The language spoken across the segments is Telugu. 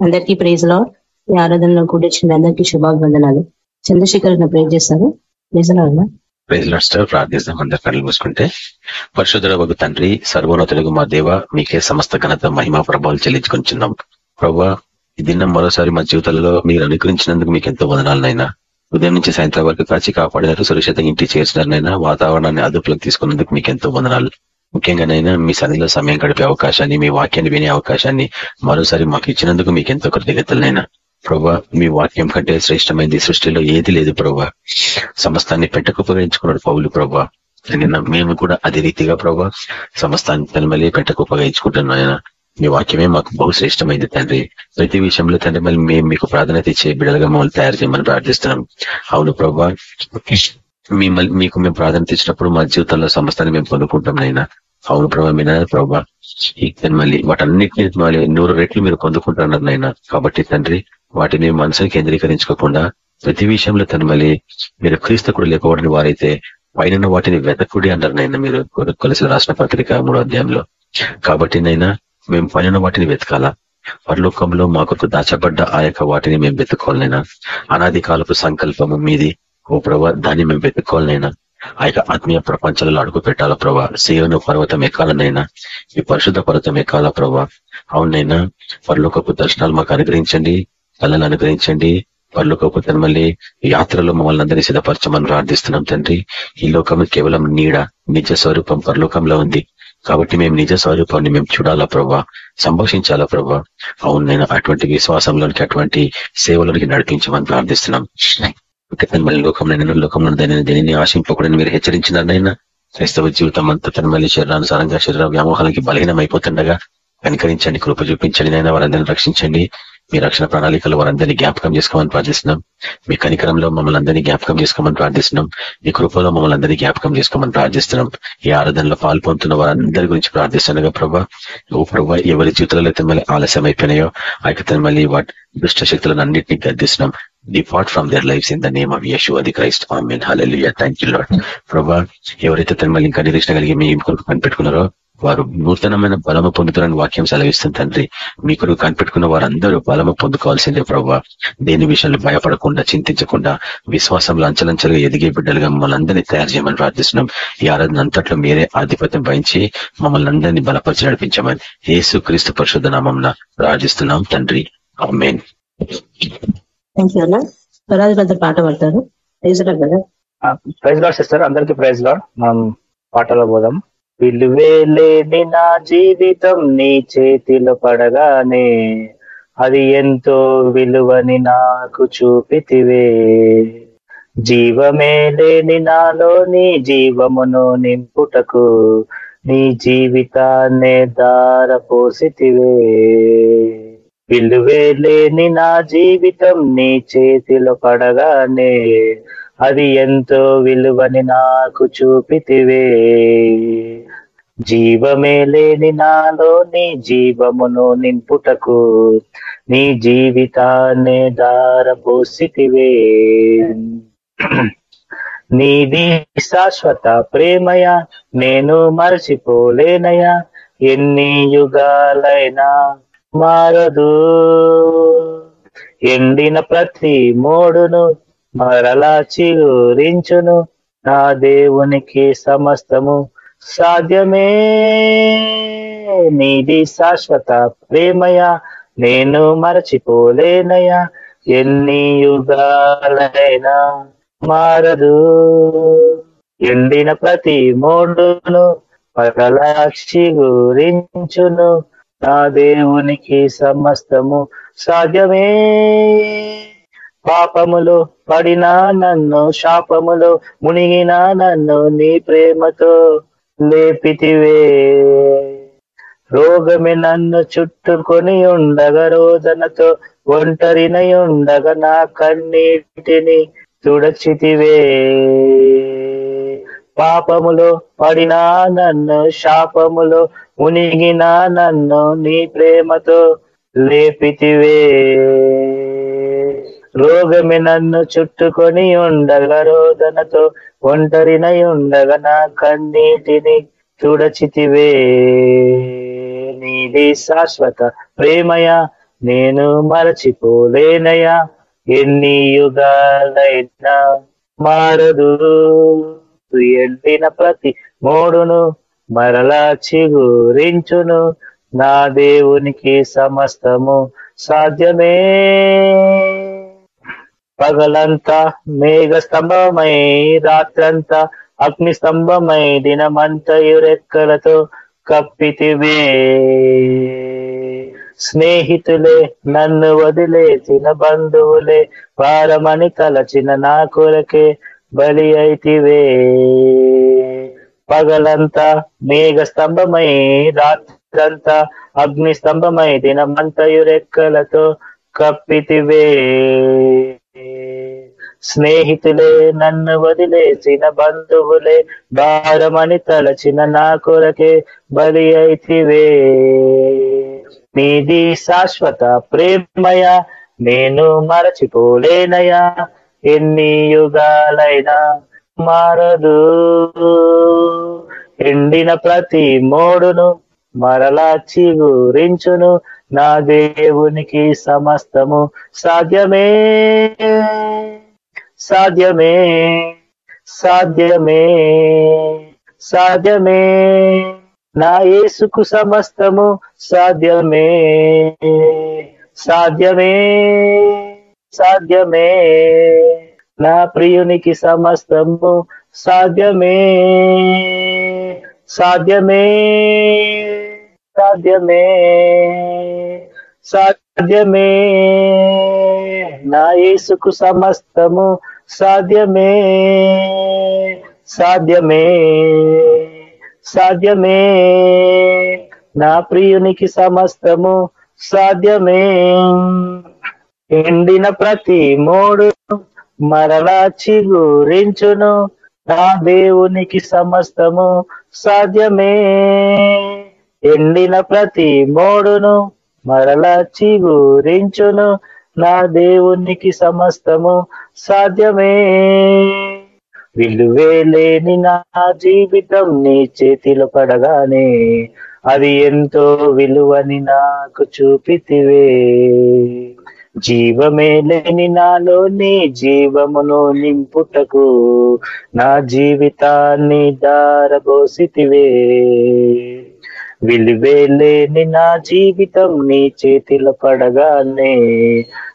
అందరికీ ప్రేజ్లో ఈ ఆరాధనలో కూడించిన అందరికీ శుభాభివందనాలు. చంద్రశేఖర్ ప్రేజ్ చేస్తారు. ప్రైజ్ ప్రార్థిస్తాం అందరు కళ్ళు మూసుకుంటే. పరిశుద్ధ ఒక తండ్రి సర్వోన్నతులకు మా దేవ మీకే సమస్త ఘనత మహిమా ప్రభావాలు చెల్లించుకుంటున్నాం ప్రభా ఈ దినం మరోసారి మా జీవితాలలో మీరు అనుకరించినందుకు మీకు ఎంతో వదనాలనైనా ఉదయం నుంచి సాయంత్రం వరకు కాచి కాపాడినారు సురక్షితంగా ఇంటి చేసినారనైనా వాతావరణాన్ని అదుపులోకి తీసుకున్నందుకు మీకు ఎంతో వందనాలు. ముఖ్యంగానైనా మీ సన్నిలో సమయం గడిపే అవకాశాన్ని మీ వాక్యాన్ని వినే అవకాశాన్ని మరోసారి మాకు ఇచ్చినందుకు మీకు ఎంతో కృతజ్ఞతలైనా ప్రభా మీ వాక్యం కంటే శ్రేష్టమైంది సృష్టిలో ఏది లేదు ప్రభా. సమస్తాన్ని పెట్టకు ఉపయోగించుకున్నాడు పౌలు ప్రభా. నిన్న మేము కూడా అదే రీతిగా ప్రభా సమస్తాన్ని తనమల్లి పెట్టకు ఉపయోగించుకుంటున్నాయన మీ వాక్యమే మాకు బహు శ్రేష్టమైంది తండ్రి. ప్రతి విషయంలో తండ్రి మళ్ళీ మేము మీకు ప్రాధాన్యత ఇచ్చే బిడలుగా మమ్మల్ని తయారు చేయమని ప్రార్థిస్తున్నాం. అవును ప్రభా మిమ్మల్ని మీకు మేము ప్రాధాన్యత ఇచ్చినప్పుడు మా జీవితంలో సమస్తాన్ని మేము పొందుకుంటాం నైనా అవును ప్రభా మీనా ప్రభా ఇక మళ్ళీ వాటన్నిటిని మళ్ళీ నూరు రెట్లు మీరు పొందుకుంటున్నారు నైనా కాబట్టి తండ్రి వాటిని మనసుని కేంద్రీకరించుకోకుండా ప్రతి విషయంలో తను మళ్ళీ మీరు క్రీస్తు కూడా లేకపోవడం వారైతే పైన వాటిని వెతకుడి అన్నారు నైనా మీరు. కొలసి రాసిన పత్రిక మూడో అధ్యాయంలో. కాబట్టి నైనా మేము పైన వాటిని వెతకాలా? పరలోకంలో మా కొరకు దాచబడ్డ ఆ యొక్క వాటిని మేము వెతుక్కోవాలనైనా అనాది కాలపు సంకల్పము మీది. ఓ ప్రభా దాన్ని మేము వెతుక్కోవాలైనా ఆ యొక్క ఆత్మీయ ప్రపంచంలో అడుగు పెట్టాలా ప్రభా? సేవను పర్వతం ఎక్కాలనైనా ఈ పరిశుద్ధ పర్వతం ఎక్కాలా ప్రభా? అవునైనా పరలోకపు దర్శనాలు మాకు అనుగ్రహించండి కళ్ళను అనుగ్రహించండి పరలోకపు మళ్ళీ యాత్రలో మమ్మల్ని అందరినీ సిద్ధపరచమని ప్రార్థిస్తున్నాం తండ్రి. ఈ లోకం కేవలం నీడ నిజ స్వరూపం పరలోకంలో ఉంది. కాబట్టి మేము నిజ స్వరూపాన్ని మేము చూడాలా ప్రభా? సంభాషించాలా ప్రభా? అవును నేను అటువంటి విశ్వాసంలోనికి అటువంటి సేవలోనికి నడిపించమని ప్రార్థిస్తున్నాం. మళ్ళీ లోకంలో లోకంలో దానిని దేనిని ఆశింపకూడని మీరు హెచ్చరించినారనైనా క్రైస్తవ జీవితం అంతా తన మళ్ళీ శరీరానుసారంగా శరీర వ్యామోహాలకి బలహీనం అయిపోతుండగా కనికరించండి కృప చూపించండి నైనా వారందరినీ రక్షించండి. మీ రక్షణ ప్రణాళికలు వారందరినీ జ్ఞాపకం చేసుకోమని ప్రార్థిస్తున్నాం. మీ కనికరంలో మమ్మల్ని అందరినీ జ్ఞాపకం చేసుకోమని ప్రార్థిస్తున్నాం. మీ కృపలో మమ్మల్ని అందరినీ జ్ఞాపకం చేసుకోమని ప్రార్థిస్తున్నాం. ఈ ఆరాధనలో పాల్పొందుతున్న వారందరి గురించి ప్రార్థిస్తుండగా ప్రభా. ఓ ప్రభా ఎవరి జీవితంలో అయితే మళ్ళీ ఆలస్యం అయిపోయినాయో ఆ మళ్ళీ వాటి దుష్ట శక్తులను అన్నింటినీ గద్దిస్తున్నాం. Depart from their life in the name of Yesu అది Christ amen hallelujah thank you Lord ప్రభా ఎవరైతే తన మళ్ళీ ఇంకా నిరీక్షణ కలిగి మీ కొరకు కనిపెట్టుకున్నారో వారు నూతనమైన బలము పొందుతారని వాక్యం సెలవిస్తుంది తండ్రి. మీ కొరకు కనిపెట్టుకున్న వారందరూ బలము పొందుకోవాల్సిందే ప్రభావ దేని విషయంలో భయపడకుండా చింతించకుండా విశ్వాసంలో అంచలంచలుగా ఎదిగే బిడ్డలుగా మమ్మల్ని అందరినీ తయారు చేయమని ప్రార్థిస్తున్నాం. ఈ ఆరాధన అంతట్లో మీరే ఆధిపత్యం వహించి మమ్మల్ని అందరినీ బలపరిచి నడిపించమని యేసు క్రీస్తు పరిశుద్ధ నామం ప్రార్థిస్తున్నాం తండ్రి. ఆమెన్ పాట పడతారు. ప్రైజ్ లాడ్ సిస్టర్ అందరికీ ప్రైజ్ లాడ్ మనం పాటలో పోదాం. విలువేలేని నా జీవితం నీ చేతిలో పడగానే అది ఎంతో విలువని నాకు చూపితివే. జీవమే లేని నాలో నీ జీవమును నింపుటకు నీ జీవితాన్నే పోసితివే విలువే లేని నా జీవితం నీ చేతిలో పడగానే అది ఎంతో విలువని నాకు చూపితివే. జీవమే లేని నాలో నీ జీవమును నింపుటకు నీ జీవితాన్ని దారపోసితివే నీది శాశ్వత ప్రేమయ నేను మరచిపోలేనయా ఎన్ని యుగాలైనా మారదు. ఎండిన ప్రతి మోడును మరలా చిగురించును. నా దేవునికి సమస్తము సాధ్యమే. నీది శాశ్వత ప్రేమయ నేను మరచిపోలేనయా ఎన్ని యుగాలైనా మారదు. ఎండిన ప్రతి మోడును మరలా చిగురించును. నా దేవునికి సమస్తము సాధ్యమే. పాపములో పడినా నన్ను శాపములో మునిగినా నన్ను నీ ప్రేమతో లేపితివే. రోగమే నన్ను చుట్టుకొని ఉండగా రోదనతో ఒంటరినై ఉండగా నా కన్నీటిని తుడచితివే. పాపములో పడినా నన్ను శాపములో మునిగినా నన్ను నీ ప్రేమతో లేపితివే. రోగమి నన్ను చుట్టుకొని ఉండగా రోదనతో ఒంటరినై ఉండగా నా కన్నీటిని చూడచితివే నీది శాశ్వత ప్రేమయ నేను మరచిపోలేనయా. ఎన్ని యుగాలైనా మారదు. ఎండిన ప్రతి మూడును మరలా చిగురించును. నా దేవునికి సమస్తము సాధ్యమే. పగలంతా మేఘ స్తంభమై రాత్రంతా అగ్ని స్తంభమై దినమంతయు రెక్కలతో కప్పితివే. స్నేహితులే నన్ను వదిలేసిన బంధువులే వారమని తలచిన నా కొరకే బలి అయితివే. పగలంతా మేఘ స్తంభమై రాత్రంతా అగ్ని స్తంభమై దినమంతయు రెక్కలతో కప్పితివే. స్నేహితులే నన్ను వదిలేసిన బంధువులే భారమని తలచిన నా కొరకే బలి అయితివే. నీది శాశ్వత ప్రేమయ నేను మరచిపోలేనయా ఎన్ని యుగాలైనా. మారదు. ఎండిన ప్రతి మోడును మరలా చిగురించును. నా దేవునికి సమస్తము సాధ్యమే. సాధ్యమే. సాధ్యమే. సాధ్యమే. నా యేసుకు సమస్తము సాధ్యమే. సాధ్యమే. సాధ్యమే. నా ప్రియునికి సమస్తము సాధ్యమే. సాధ్యమే. సాధ్యమే. సాధ్యమే. నా యేసుకు సమస్తము సాధ్యమే. సాధ్యమే. సాధ్యమే. నా ప్రియునికి సమస్తము సాధ్యమే. ఎండిన ప్రతి మూడు మరలా చిగురించును. నా దేవునికి సమస్తము సాధ్యమే. ఎండిన ప్రతి మోడును మరలా చిగురించును. నా దేవునికి సమస్తము సాధ్యమే. విలువే లేని నా జీవితం నీ చేతిలో పడగానే అది ఎంతో విలువని నాకు చూపితివే. జీవమే లేని జీవమును నింపుటకు నా జీవితాన్ని దారబోసితివే విలువే లేని నా జీవితం నీ చేతిలో పడగానే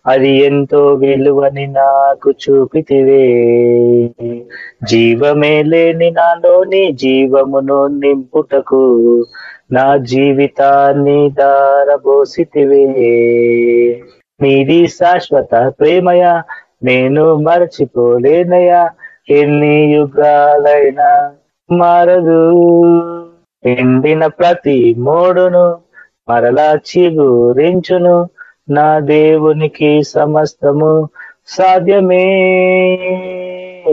అది ఎంతో విలువని నాకు చూపితివే. జీవమే లేని నాలోని జీవమును నింపుటకు నా జీవితాన్ని దారబోసితివే నీది శాశ్వత ప్రేమయ నేను మరచిపోలేనయా ఎన్ని యుగాలైనా మారదు. ఎండిన ప్రతి మోడును మరలా చిగురించును. నా దేవునికి సమస్తము సాధ్యమే.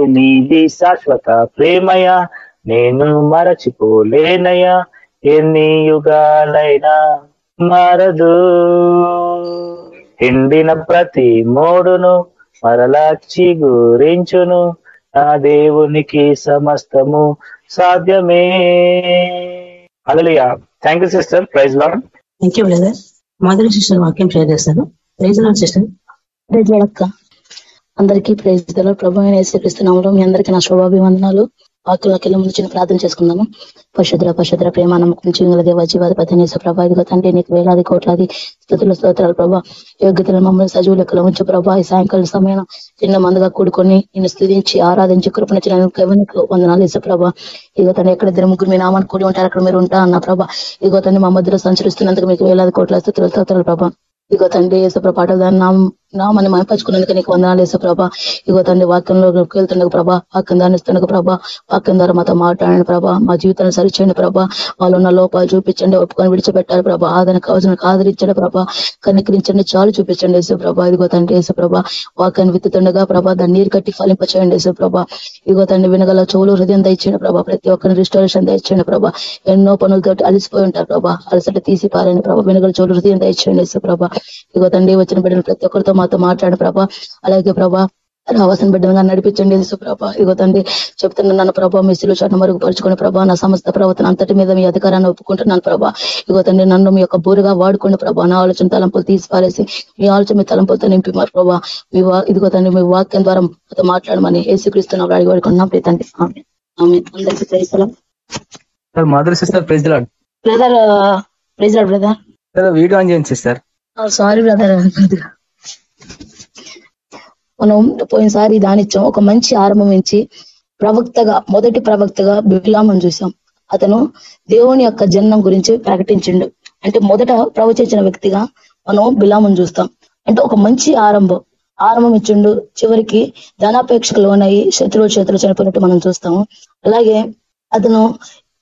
నీది శాశ్వత ప్రేమయ నేను మరచిపోలేనయా ఎన్ని యుగాలైనా మారదు. ఎండిన ప్రతి మోడును మరలా చిగురించును నా దేవునికి సమస్తము సాధ్యమే. Hallelujah thank you sister praise Lord thank you brother Madhuri sister వాక్యం షేర్ చేస్తారు ప్రైజ్ లాడ్ సిస్టర్ ప్రైజ్ అక్క. అందరికీ ప్రైజ్ ప్రభు యేసుక్రీస్తునామలో మీ అందరికీ నా శోభాభివందనాలు. వాక్యంలోకి ముందు చిన్న ప్రార్థన చేసుకుందాము. పశుద్ర పశుద్ర ప్రేమ నమ్మకం చింగుల దేవ జీవాధిపతి నేస ప్రభా ఇదిగో తండ్రి నీకు వేలాది కోట్లాది స్థుతుల స్తోత్రాలు ప్రభా. యోగ్యతలు మమ్మల్ని సజీవు లెక్కల ఉంచు ప్రభా. ఈ సాయంకాల సమయం చిన్న మందుగా కూడుకొని నేను స్థుతించి ఆరాధించి కృపణించిన ఎవరికి వందనాలు ఇసు ప్రభా. ఇదిగో తండ్రి ఎక్కడ ఇద్దరు ముగ్గురు మీ నామాన్ని కూడి ఉంటారు అక్కడ మీరు ఉంటా అన్న ప్రభా. ఇదిగో తండ్రి మా మధ్యలో సంచరిస్తున్నందుకు మీకు వేలాది కోట్ల స్థుతుల స్తోత్రాలు ప్రభా. ఇదిగో తండ్రి యేసుప్రభ పాటలు నామని మయపరుచుకున్నందుకు నీకు వందనాలు యేసుప్రభ ఇగో తండ్రి వాక్యంలో వెళ్తుండగా ప్రభా వాక్యం దాన్ని ప్రభా వాక్యం ద్వారా మాతో మాట్లాడండి ప్రభా మా జీవితాన్ని సరిచేయండి ప్రభా వాళ్ళు ఉన్న లోపాలు చూపించండి ఒప్పుకొని విడిచిపెట్టాలి ప్రభా ఆదరణ కావాల్సిన ఆదరించండి ప్రభా కనికరించండి చాలు చూపించండి వేసే ప్రభా ఇదిగో తండ్రి వేసే ప్రభా వాక్యాన్ని విత్తుతుండగా ప్రభా దాన్ని నీరు కట్టి ఫలింపచేయండి వేసే ప్రభా ఇగో తండ్రి వినగల చెవులు హృదయం దయచేయండి ప్రభా ప్రతి ఒక్కరిని రిస్టరేషన్ దయచేయండి ప్రభా ఎన్నో పనులతో అలిసిపోయి ఉంటారు ప్రభా అలసట తీసి పారండి ప్రభా వినగల చెవులు హృదయం దయచేయండి వేసే ప్రభా ఇగో తండ్రి వచ్చిన బిడ్డలు ప్రతి ఒక్కరితో మాతో మాట్లాడండి ప్రభా. అలాగే ప్రభా రావాల్సిన బిడ్డగా నడిపించండి ప్రభా. ఇగో తండ్రి చెప్తున్నా నన్ను ప్రభా మీ శిలు చోట మరుగుపరుచుకుని ప్రభా నా సమస్త ప్రవర్తన అంతటి మీద మీ అధికారాన్ని ఒప్పుకుంటున్నాను ప్రభా. ఇగో తండ్రి నన్ను మీ యొక్క బూరుగా వాడుకోండి ప్రభా. నా ఆలోచన తలంపులు తీసిపారేసి మీ ఆలోచన మీ తలంపులతో నింపి మరి ప్రభా. మీ వా ఇదిగో తండ్రి మీ వాక్యం ద్వారా మాతో మాట్లాడమని ఏసుక్రీస్తున్న అడిగి వాడుకున్నాం ప్రీ తండ్రి ఆమె ఆమె అందరికీ ప్రైసలం sir Madhura sister praise Lord brother praise brother. Sir video on చేయండి సిస్టర్. సారీ బ్రదర్ మనం పోయినసారి దానిచ్చాం ఒక మంచి ఆరంభం ఇచ్చి ప్రవక్తగా మొదటి ప్రవక్తగా బిలామని చూసాం అతను దేవుని యొక్క జన్మం గురించి ప్రకటించిండు. అంటే మొదట ప్రవచించిన వ్యక్తిగా మనం బిలామని చూస్తాం. అంటే ఒక మంచి ఆరంభం ఆరంభం ఇచ్చిండు. చివరికి ధనాపేక్షకు లోనయ్యి శత్రువులు చేతులు చనిపోయినట్టు మనం చూస్తాము అలాగే అతను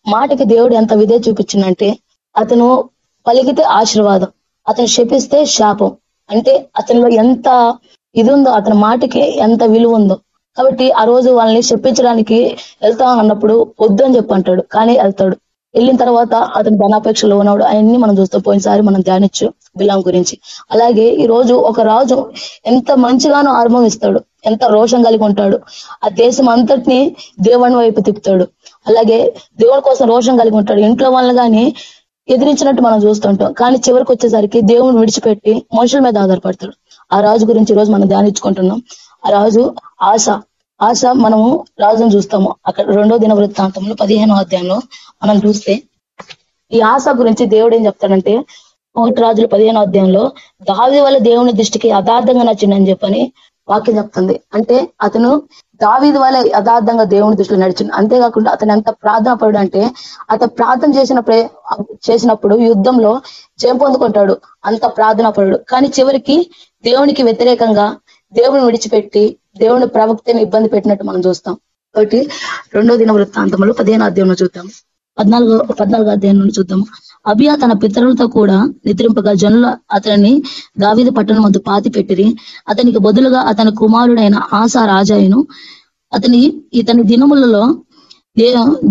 మాటకి దేవుడు ఎంత విధే చూపించిందంటే అతను పలికితే ఆశీర్వాదం అతను శపిస్తే శాపం. అంటే అతనిలో ఎంత ఇది ఉందో అతని మాటకి ఎంత విలువ ఉందో కాబట్టి ఆ రోజు వాళ్ళని చెప్పించడానికి వెళ్తా అన్నప్పుడు వద్దు అని చెప్పి అంటాడు కానీ వెళ్తాడు. వెళ్ళిన తర్వాత అతను ధనాపేక్షలో ఉన్నాడు అవన్నీ మనం చూస్తాం పోయినసారి మనం ధ్యానించు బిలాం గురించి. అలాగే ఈ రోజు ఒక రాజు ఎంత మంచిగానో ఆరంభం ఇస్తాడు ఎంత రోషం కలిగి ఉంటాడు. ఆ దేశం అంతటిని దేవుని వైపు తిప్పుతాడు. అలాగే దేవుని కోసం రోషం కలిగి ఉంటాడు. ఇంట్లో వాళ్ళని కానీ ఎదిరించినట్టు మనం చూస్తుంటాం. కానీ చివరికి వచ్చేసరికి దేవుని విడిచిపెట్టి మనుషుల మీద ఆధారపడతాడు. ఆ రాజు గురించి రోజు మనం ధ్యానించుకుంటున్నాం. ఆ రాజు ఆశ ఆశ మనము రాజును చూస్తాము. అక్కడ రెండో దిన వృత్తాంతంలో పదిహేనో అధ్యాయంలో మనం చూస్తే ఈ ఆశ గురించి దేవుడు ఏం చెప్తాడంటే ఒకటి రాజుల పదిహేనో అధ్యాయంలో దావి వల్ల దేవుని దృష్టికి యథార్థంగా నచ్చిందని చెప్పని వాక్యం చెప్తుంది. అంటే అతను దావీది వల్ల యథార్థంగా దేవుని దృష్టిలో నడిచింది అంతేకాకుండా అతను ఎంత ప్రార్థన పడు అంటే అతను ప్రార్థన చేసిన చేసినప్పుడు యుద్ధంలో జయం పొందుకుంటాడు. అంత ప్రార్థన పడు కానీ చివరికి దేవునికి వ్యతిరేకంగా దేవుని విడిచిపెట్టి దేవుని ప్రవక్తని ఇబ్బంది పెట్టినట్టు మనం చూస్తాం. కాబట్టి రెండో దిన వృత్తాంతంలో పదిహేను అధ్యాయంలో చూద్దాం. పద్నాలుగో పద్నాలుగో అధ్యాయం నుండి చూద్దాం. అభియా తన పితరులతో కూడా నిద్రింపగా జనులు అతనిని దావిద పట్టణం వద్ద పాతి పెట్టిరి అతనికి బదులుగా అతని కుమారుడైన ఆశా రాజాయను అతని ఇతని దినములలో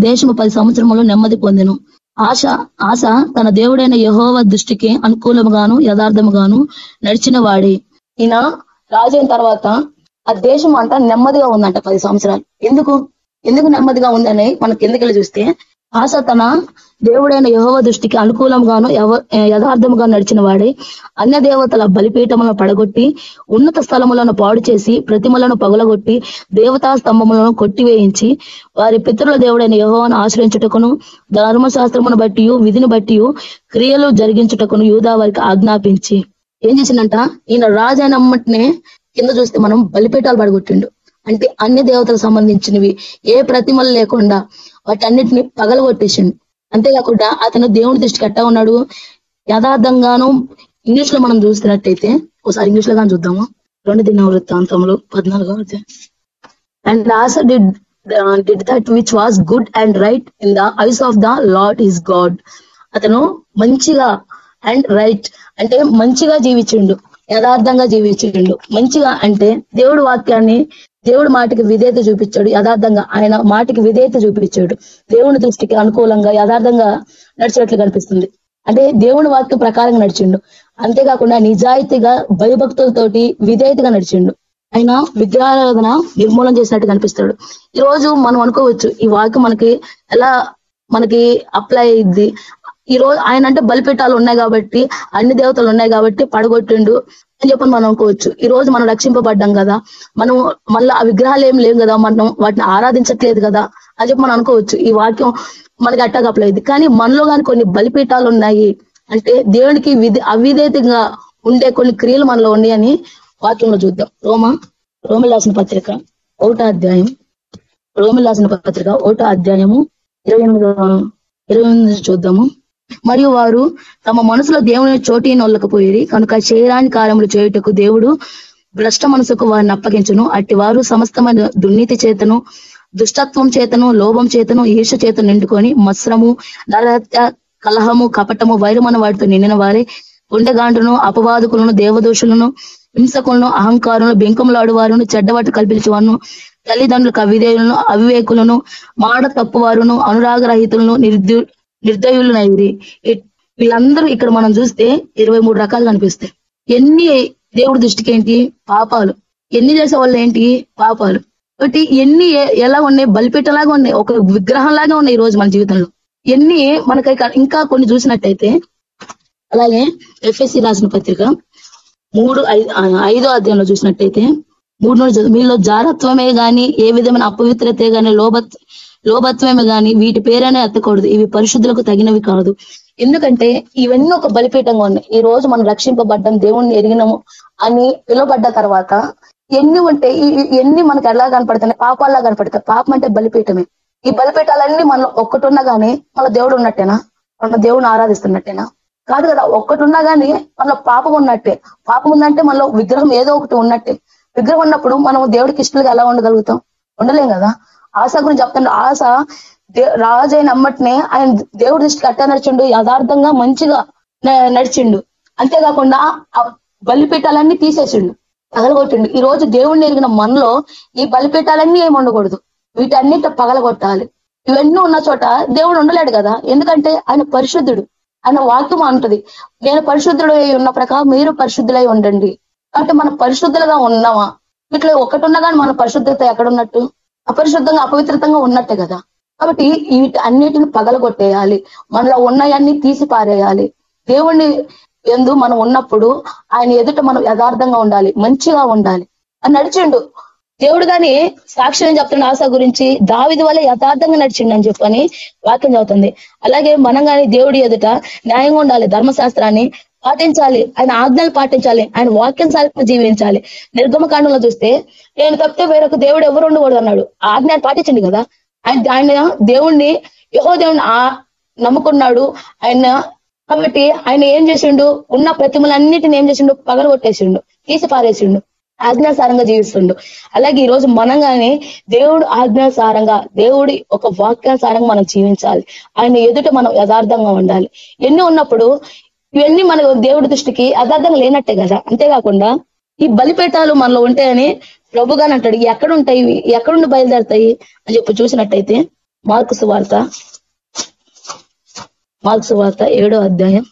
దేశము పది సంవత్సరములో నెమ్మది పొందెను. ఆశ ఆశ తన దేవుడైన యహోవ దృష్టికి అనుకూలముగాను యథార్థముగాను నడిచిన వాడే. ఈయన రాజైన తర్వాత ఆ దేశం అంట నెమ్మదిగా ఉందంట పది సంవత్సరాలు. ఎందుకు? ఎందుకు నెమ్మదిగా ఉందని మనకి ఎందుకెళ్ళి చూస్తే ఆశ తన దేవుడైన యహోవ దృష్టికి అనుకూలంగాను యథార్థముగా నడిచిన వాడే అన్య దేవతల బలిపీఠములను పడగొట్టి ఉన్నత స్థలములను పాడు చేసి ప్రతిమలను పగులగొట్టి దేవతా స్తంభములను కొట్టివేయించి వారి పితరుల దేవుడైన యహోవను ఆశ్రయించుటకును ధర్మశాస్త్రమును బట్టి విధిని బట్టి క్రియలు జరిగించుటకును యూదా వారికి ఆజ్ఞాపించి. ఏం చేసిందంట? ఈయన రాజైనమ్మటినే కింద చూస్తే మనం బలిపీఠాలు పడగొట్టిండు. అంటే అన్ని దేవతలకు సంబంధించినవి. ఏ ప్రతిమలు లేకుండా వాటన్నిటిని పగలగొట్టేసిండు. అంతేకాకుండా అతను దేవుని దృష్టి కట్టా ఉన్నాడు? యథార్థంగాను ఇంగ్లీష్లో మనం చూస్తున్నట్టయితే ఒకసారి ఇంగ్లీష్లో కానీ చూద్దాము? రెండు దిన వృత్తాంతంలో పద్నాలుగో and as did did that which was good and right in the eyes of the Lord his God అతను మంచిగా అండ్ రైట్ అంటే మంచిగా జీవించిండు. యథార్థంగా జీవించిండు. మంచిగా అంటే దేవుడు వాక్యాన్ని దేవుడు మాటికి విధేయత చూపించాడు. యథార్థంగా ఆయన మాటికి విధేయత చూపించాడు. దేవుని దృష్టికి అనుకూలంగా యథార్థంగా నడిచినట్లు కనిపిస్తుంది. అంటే దేవుని వాక్యం ప్రకారంగా నడిచిండు. అంతేకాకుండా నిజాయితీగా భయభక్తులతోటి విధేయతగా నడిచిండు. ఆయన విగ్రహారాధన నిర్మూలన చేసినట్టు కనిపిస్తాడు. ఈ రోజు మనం అనుకోవచ్చు ఈ వాక్యం మనకి ఎలా మనకి అప్లై అయ్యిద్ది ఈ రోజు ఆయన అంటే బలిపీఠాలు ఉన్నాయి కాబట్టి అన్ని దేవతలు ఉన్నాయి కాబట్టి పడగొట్టిండు. అని చెప్పని మనం అనుకోవచ్చు. ఈ రోజు మనం రక్షింపబడ్డాం కదా మనం మళ్ళీ ఆ విగ్రహాలు ఏం లేవు కదా మనం వాటిని ఆరాధించట్లేదు కదా అని చెప్పి మనం అనుకోవచ్చు. ఈ వాక్యం మనకి అట్టగా అప్లైంది కానీ మనలో కానీ కొన్ని బలిపీఠాలు ఉన్నాయి. అంటే దేవునికి విధి అవిధేతంగా ఉండే కొన్ని క్రియలు మనలో ఉన్నాయని వాక్యంలో చూద్దాం. రోమ రోమిలాసిన పత్రిక ఒకటో అధ్యాయం. రోమిలాసిన పత్రిక ఒకటో అధ్యాయము ఇరవై ఎనిమిది ఇరవై ఎనిమిది చూద్దాము. మరియు వారు తమ మనసులో దేవుని చోటి నొల్లకపోయేది కనుక చేయరాని కార్యములు చేయుటకు దేవుడు భ్రష్ట మనసుకు వారిని అప్పగించును. అట్టి వారు సమస్తమైన దుర్నీతి చేతను దుష్టత్వం చేతను లోభం చేతను ఈర్ష చేతను నిండుకొని మత్సరము నరహత్య కలహము కపటము వైరమన వాటితో నిండిన వారే. ఉండగాండును అపవాదకులను దేవదోషులను హింసకులను అహంకారులను బెంకములాడు వారును చెడ్డవాటు కల్పించేవారును తల్లిదండ్రులకు అవిధేయులను అవివేకులను మాట తప్పువారును అనురాగరహితులను నిర్ద్యు నిర్దయులనైరి వీళ్ళందరూ ఇక్కడ మనం చూస్తే ఇరవై మూడు రకాలు కనిపిస్తాయి. ఎన్ని దేవుడి దృష్టికి ఏంటి? పాపాలు. ఎన్ని చేసే వాళ్ళు ఏంటి? పాపాలు. కాబట్టి ఎన్ని ఎలా ఉన్నాయి? బలిపీటలాగా ఉన్నాయి. ఒక విగ్రహం లాగా ఉన్నాయి ఈ రోజు మన జీవితంలో. ఎన్ని మనకి ఇంకా కొన్ని చూసినట్టయితే అలాగే ఎఫ్ఎస్సి రాసిన పత్రిక మూడు ఐదో అధ్యాయంలో చూసినట్టయితే మూడు నుండి మీలో జారత్వమే గాని ఏ విధమైన అపవిత్రతే గాని లోభ లోభత్వమే గాని వీటి పేరైనా ఎత్తకూడదు. ఇవి పరిశుద్ధులకు తగినవి కాదు. ఎందుకంటే ఇవన్నీ ఒక బలిపీఠంగా ఉన్నాయి. ఈ రోజు మనం రక్షింపబడ్డం దేవుణ్ణి ఎరిగినము అని పిలువబడ్డ తర్వాత ఎన్ని ఉంటే ఎన్ని మనకు ఎలా కనపడతాయి? పాపాల్లా కనపడతాయి. పాపం అంటే బలిపీఠమే. ఈ బలిపీఠాలన్నీ మనలో ఒక్కటున్నా గానీ మన దేవుడు ఉన్నట్టేనా? మన దేవుడిని ఆరాధిస్తున్నట్టేనా? కాదు కదా ఒక్కటున్నా గానీ మనలో పాపం ఉన్నట్టే. పాపం ఉందంటే మనలో విగ్రహం ఏదో ఒకటి ఉన్నట్టే. విగ్రహం ఉన్నప్పుడు మనం దేవుడికి ఇష్టలుగా ఎలా ఉండగలుగుతాం? ఉండలేం కదా? ఆశ గురించి చెప్తాను ఆశ దే- రాజు అయిన అమ్మటినే ఆయన దేవుడి దృష్టికి అట్టా నడిచిండు యథార్థంగా మంచిగా నడిచిండు. అంతేకాకుండా బలిపీఠాలన్నీ తీసేసిండు పగలగొట్టిండు. ఈ రోజు దేవుడిని ఎరిగిన మనలో ఈ బలిపీఠాలన్నీ ఏమి ఉండకూడదు. వీటన్నిటి పగలగొట్టాలి. ఇవన్నీ ఉన్న చోట దేవుడు ఉండలేడు కదా. ఎందుకంటే ఆయన పరిశుద్ధుడు. ఆయన వాక్యం అంటది నేను పరిశుద్ధుడు ఉన్న ప్రకారం మీరు పరిశుద్ధులై ఉండండి. అంటే మనం పరిశుద్ధులుగా ఉన్నామా? ఇట్లా ఒకటి ఉన్నా కానీ మన పరిశుద్ధత ఎక్కడ ఉన్నట్టు? అపరిశుద్ధంగా అపవిత్రతంగా ఉన్నట్టే కదా. కాబట్టి వీటి అన్నిటిని పగలగొట్టేయాలి. మనలో ఉన్నాయన్నీ తీసి పారేయాలి. దేవుణ్ణి ఎందు మనం ఉన్నప్పుడు ఆయన ఎదుట మనం యథార్థంగా ఉండాలి మంచిగా ఉండాలి. అని నడిచిండు. దేవుడు గాని సాక్ష్యం చెప్తున్న ఆశ గురించి? దావిది వల్ల యథార్థంగా నడిచిండు అని చెప్పని వాక్యం చదువుతుంది. అలాగే మనం గాని దేవుడి ఎదుట న్యాయంగా ఉండాలి. ధర్మశాస్త్రాన్ని పాటించాలి. ఆయన ఆజ్ఞలు పాటించాలి. ఆయన వాక్యం సాధించి జీవించాలి. నిర్గమకాండంలో చూస్తే నేను తప్పితే వేరొక దేవుడు ఎవరు ఉండకూడదు అన్నాడు. ఆజ్ఞ పాటించండి కదా. ఆయన ఆయన దేవుణ్ణి యహో దేవుణ్ణి ఆ నమ్ముకున్నాడు. ఆయన కాబట్టి ఆయన ఏం చేసిండు? ఉన్న ప్రతిమలన్నిటిని ఏం చేసిండు? పగలగొట్టేసిండు. తీసి పారేసిండు. ఆజ్ఞాసారంగా జీవిస్తుండు. అలాగే ఈ రోజు మనం గాని దేవుడు ఆజ్ఞాసారంగా దేవుడి ఒక వాక్యానుసారంగా మనం జీవించాలి. ఆయన ఎదుట మనం యథార్థంగా ఉండాలి. ఎన్ని ఉన్నప్పుడు ఇవన్నీ మనకు దేవుడి దృష్టికి యథార్థంగా లేనట్టే కదా. అంతేకాకుండా ఈ బలిపేటాలు మనలో ఉంటాయని ప్రభుగాని అంటాడు. ఎక్కడ ఉంటాయి ఎక్కడుండి బయలుదేరుతాయి? అని చెప్పి చూసినట్టయితే మార్కు సువార్త మార్కు సువార్త ఏడో అధ్యాయం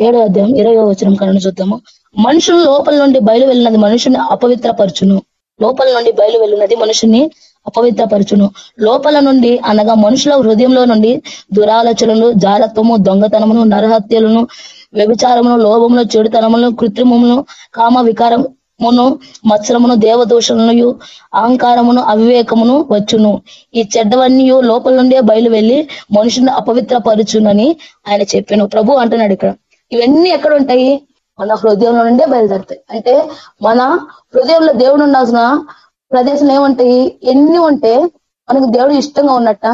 ఏడో అధ్యాయం ఇరవై వచనం కన్నా చూద్దాము. మనుషులు లోపల నుండి బయలు వెళ్ళినది మనుషుని అపవిత్రపరచును. లోపల నుండి బయలు వెళ్ళినది మనుషుని అపవిత్రపరచును. లోపల నుండి అనగా మనుషుల హృదయంలో నుండి దురాలోచనలు జాలత్వము దొంగతనమును నరహత్యలను వ్యభిచారమును లోభమును చెడుతనమును కృత్రిమమును కామ వికారమును మత్సరమును దేవదోషమును అహంకారమును అవివేకమును వచ్చును. ఈ చెడ్డవన్నీ లోపల నుండే బయలు వెళ్ళి మనుషుని అపవిత్రపరుచునని ఆయన చెప్పాను. ప్రభు అంటున్నాడు ఇక్కడ. ఇవన్నీ ఎక్కడ ఉంటాయి మన హృదయంలో నుండే బయలుదేరుతాయి. అంటే మన హృదయంలో దేవుడు ఉండాల్సిన ప్రదేశం ఏముంటాయి? ఎన్ని ఉంటే మనకు దేవుడు ఇష్టంగా ఉన్నట్ట?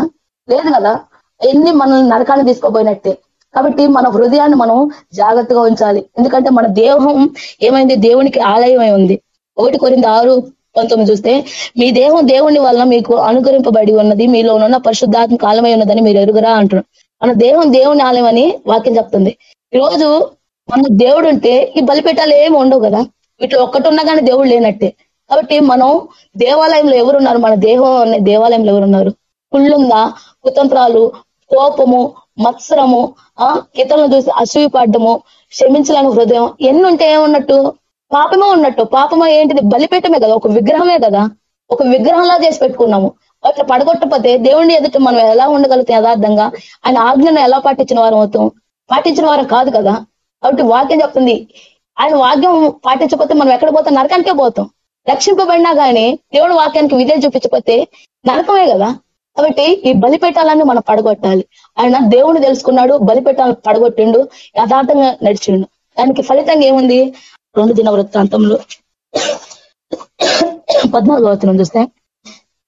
లేదు కదా? ఎన్ని మనల్ని నరకాన్ని తీసుకోపోయినట్టే? కాబట్టి మన హృదయాన్ని మనం జాగ్రత్తగా ఉంచాలి. ఎందుకంటే మన దేహం ఏమైంది? దేవునికి ఆలయమై ఉంది. ఒకటి కొరింది ఆరు పంతొమ్మిది చూస్తే మీ దేహం దేవుని వల్ల మీకు అనుగ్రహింపబడి ఉన్నది. మీలో ఉన్న పరిశుద్ధాత్మ కాలమై ఉన్నదని మీరు ఎరుగురా అంటున్నారు మన దేహం దేవుని ఆలయం అని వాక్యం చెప్తుంది. ఈరోజు రోజు మన దేవుడు ఉంటే ఈ బలిపీఠాలు ఏమి ఉండవు కదా? వీటిలో ఒక్కటి ఉన్నా కానీ దేవుడు లేనట్టే. కాబట్టి మనం దేవాలయంలో ఎవరున్నారు? మన దేహం అనే దేవాలయంలో ఎవరున్నారు? కుళ్ళుందా? కుతంత్రాలు? కోపము? మత్సరము ఆ ఇతరులను చూసి అసూయ పడ్డము క్షమించలేని హృదయం ఎన్ని ఉంటే ఏమున్నట్టు? పాపమే ఉన్నట్టు. పాపమో ఏంటిది? బలిపీఠమే కదా ఒక విగ్రహమే కదా. ఒక విగ్రహంలా చేసి పెట్టుకున్నాము. అట్లా పడగొట్టకపోతే దేవుణ్ణి ఎదుట మనం ఎలా ఉండగలుగుతాం యథార్థంగా? ఆయన ఆజ్ఞను ఎలా పాటించిన వారం అవుతాం? పాటించిన వారం కాదు కదా. కాబట్టి వాక్యం చెప్తుంది. ఆయన వాక్యం పాటించకపోతే మనం ఎక్కడ పోతాం? నరకానికే పోతాం. రక్షింపబడినా గానీ దేవుడు వాక్యానికి విజయం చూపించకపోతే నరకమే కదా. కాబట్టి ఈ బలిపీఠాలన్నీ మనం పడగొట్టాలి. ఆయన దేవుడు తెలుసుకున్నాడు బలిపెట్టాలను పడగొట్టిండు యథార్థంగా నడిచిండు. దానికి ఫలితంగా ఏముంది? రెండు దిన వృత్తాంతంలో పద్నాలుగో వచనం చూస్తే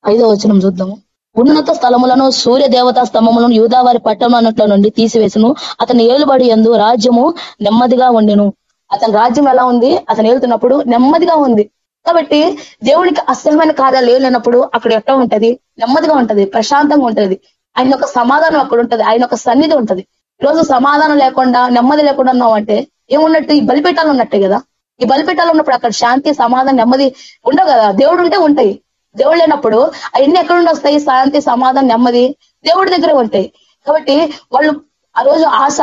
ఐదో వచనం చూద్దాము. ఉన్నత స్థలములను సూర్య దేవతా స్తంభములను యూదావారి పట్టణంలో నుండి తీసివేసను. అతని ఏలుబడి ఎందు రాజ్యము నెమ్మదిగా ఉండెను. అతని రాజ్యం ఎలా ఉంది? అతను ఏలుతున్నప్పుడు నెమ్మదిగా ఉంది. కాబట్టి దేవుడికి అసహ్యమైన కార్యాలు లేనప్పుడు అక్కడ ఎట్లా ఉంటది? నెమ్మదిగా ఉంటది ప్రశాంతంగా ఉంటది. ఆయన యొక్క సమాధానం అక్కడ ఉంటది ఆయన యొక్క సన్నిధి ఉంటది. ఈరోజు సమాధానం లేకుండా నెమ్మది లేకుండా ఉన్నామంటే ఏమున్నట్టు ఈ బలిపీఠాలు ఉన్నట్టే కదా? ఈ బలిపీఠాలు ఉన్నప్పుడు అక్కడ శాంతి సమాధానం నెమ్మది ఉండవు కదా? దేవుడు ఉంటే ఉంటాయి. దేవుడు లేనప్పుడు అవన్నీ ఎక్కడ నుండి వస్తాయి? శాంతి సమాధానం నెమ్మది దేవుడి దగ్గరే ఉంటాయి. కాబట్టి వాళ్ళు ఆ రోజు ఆశ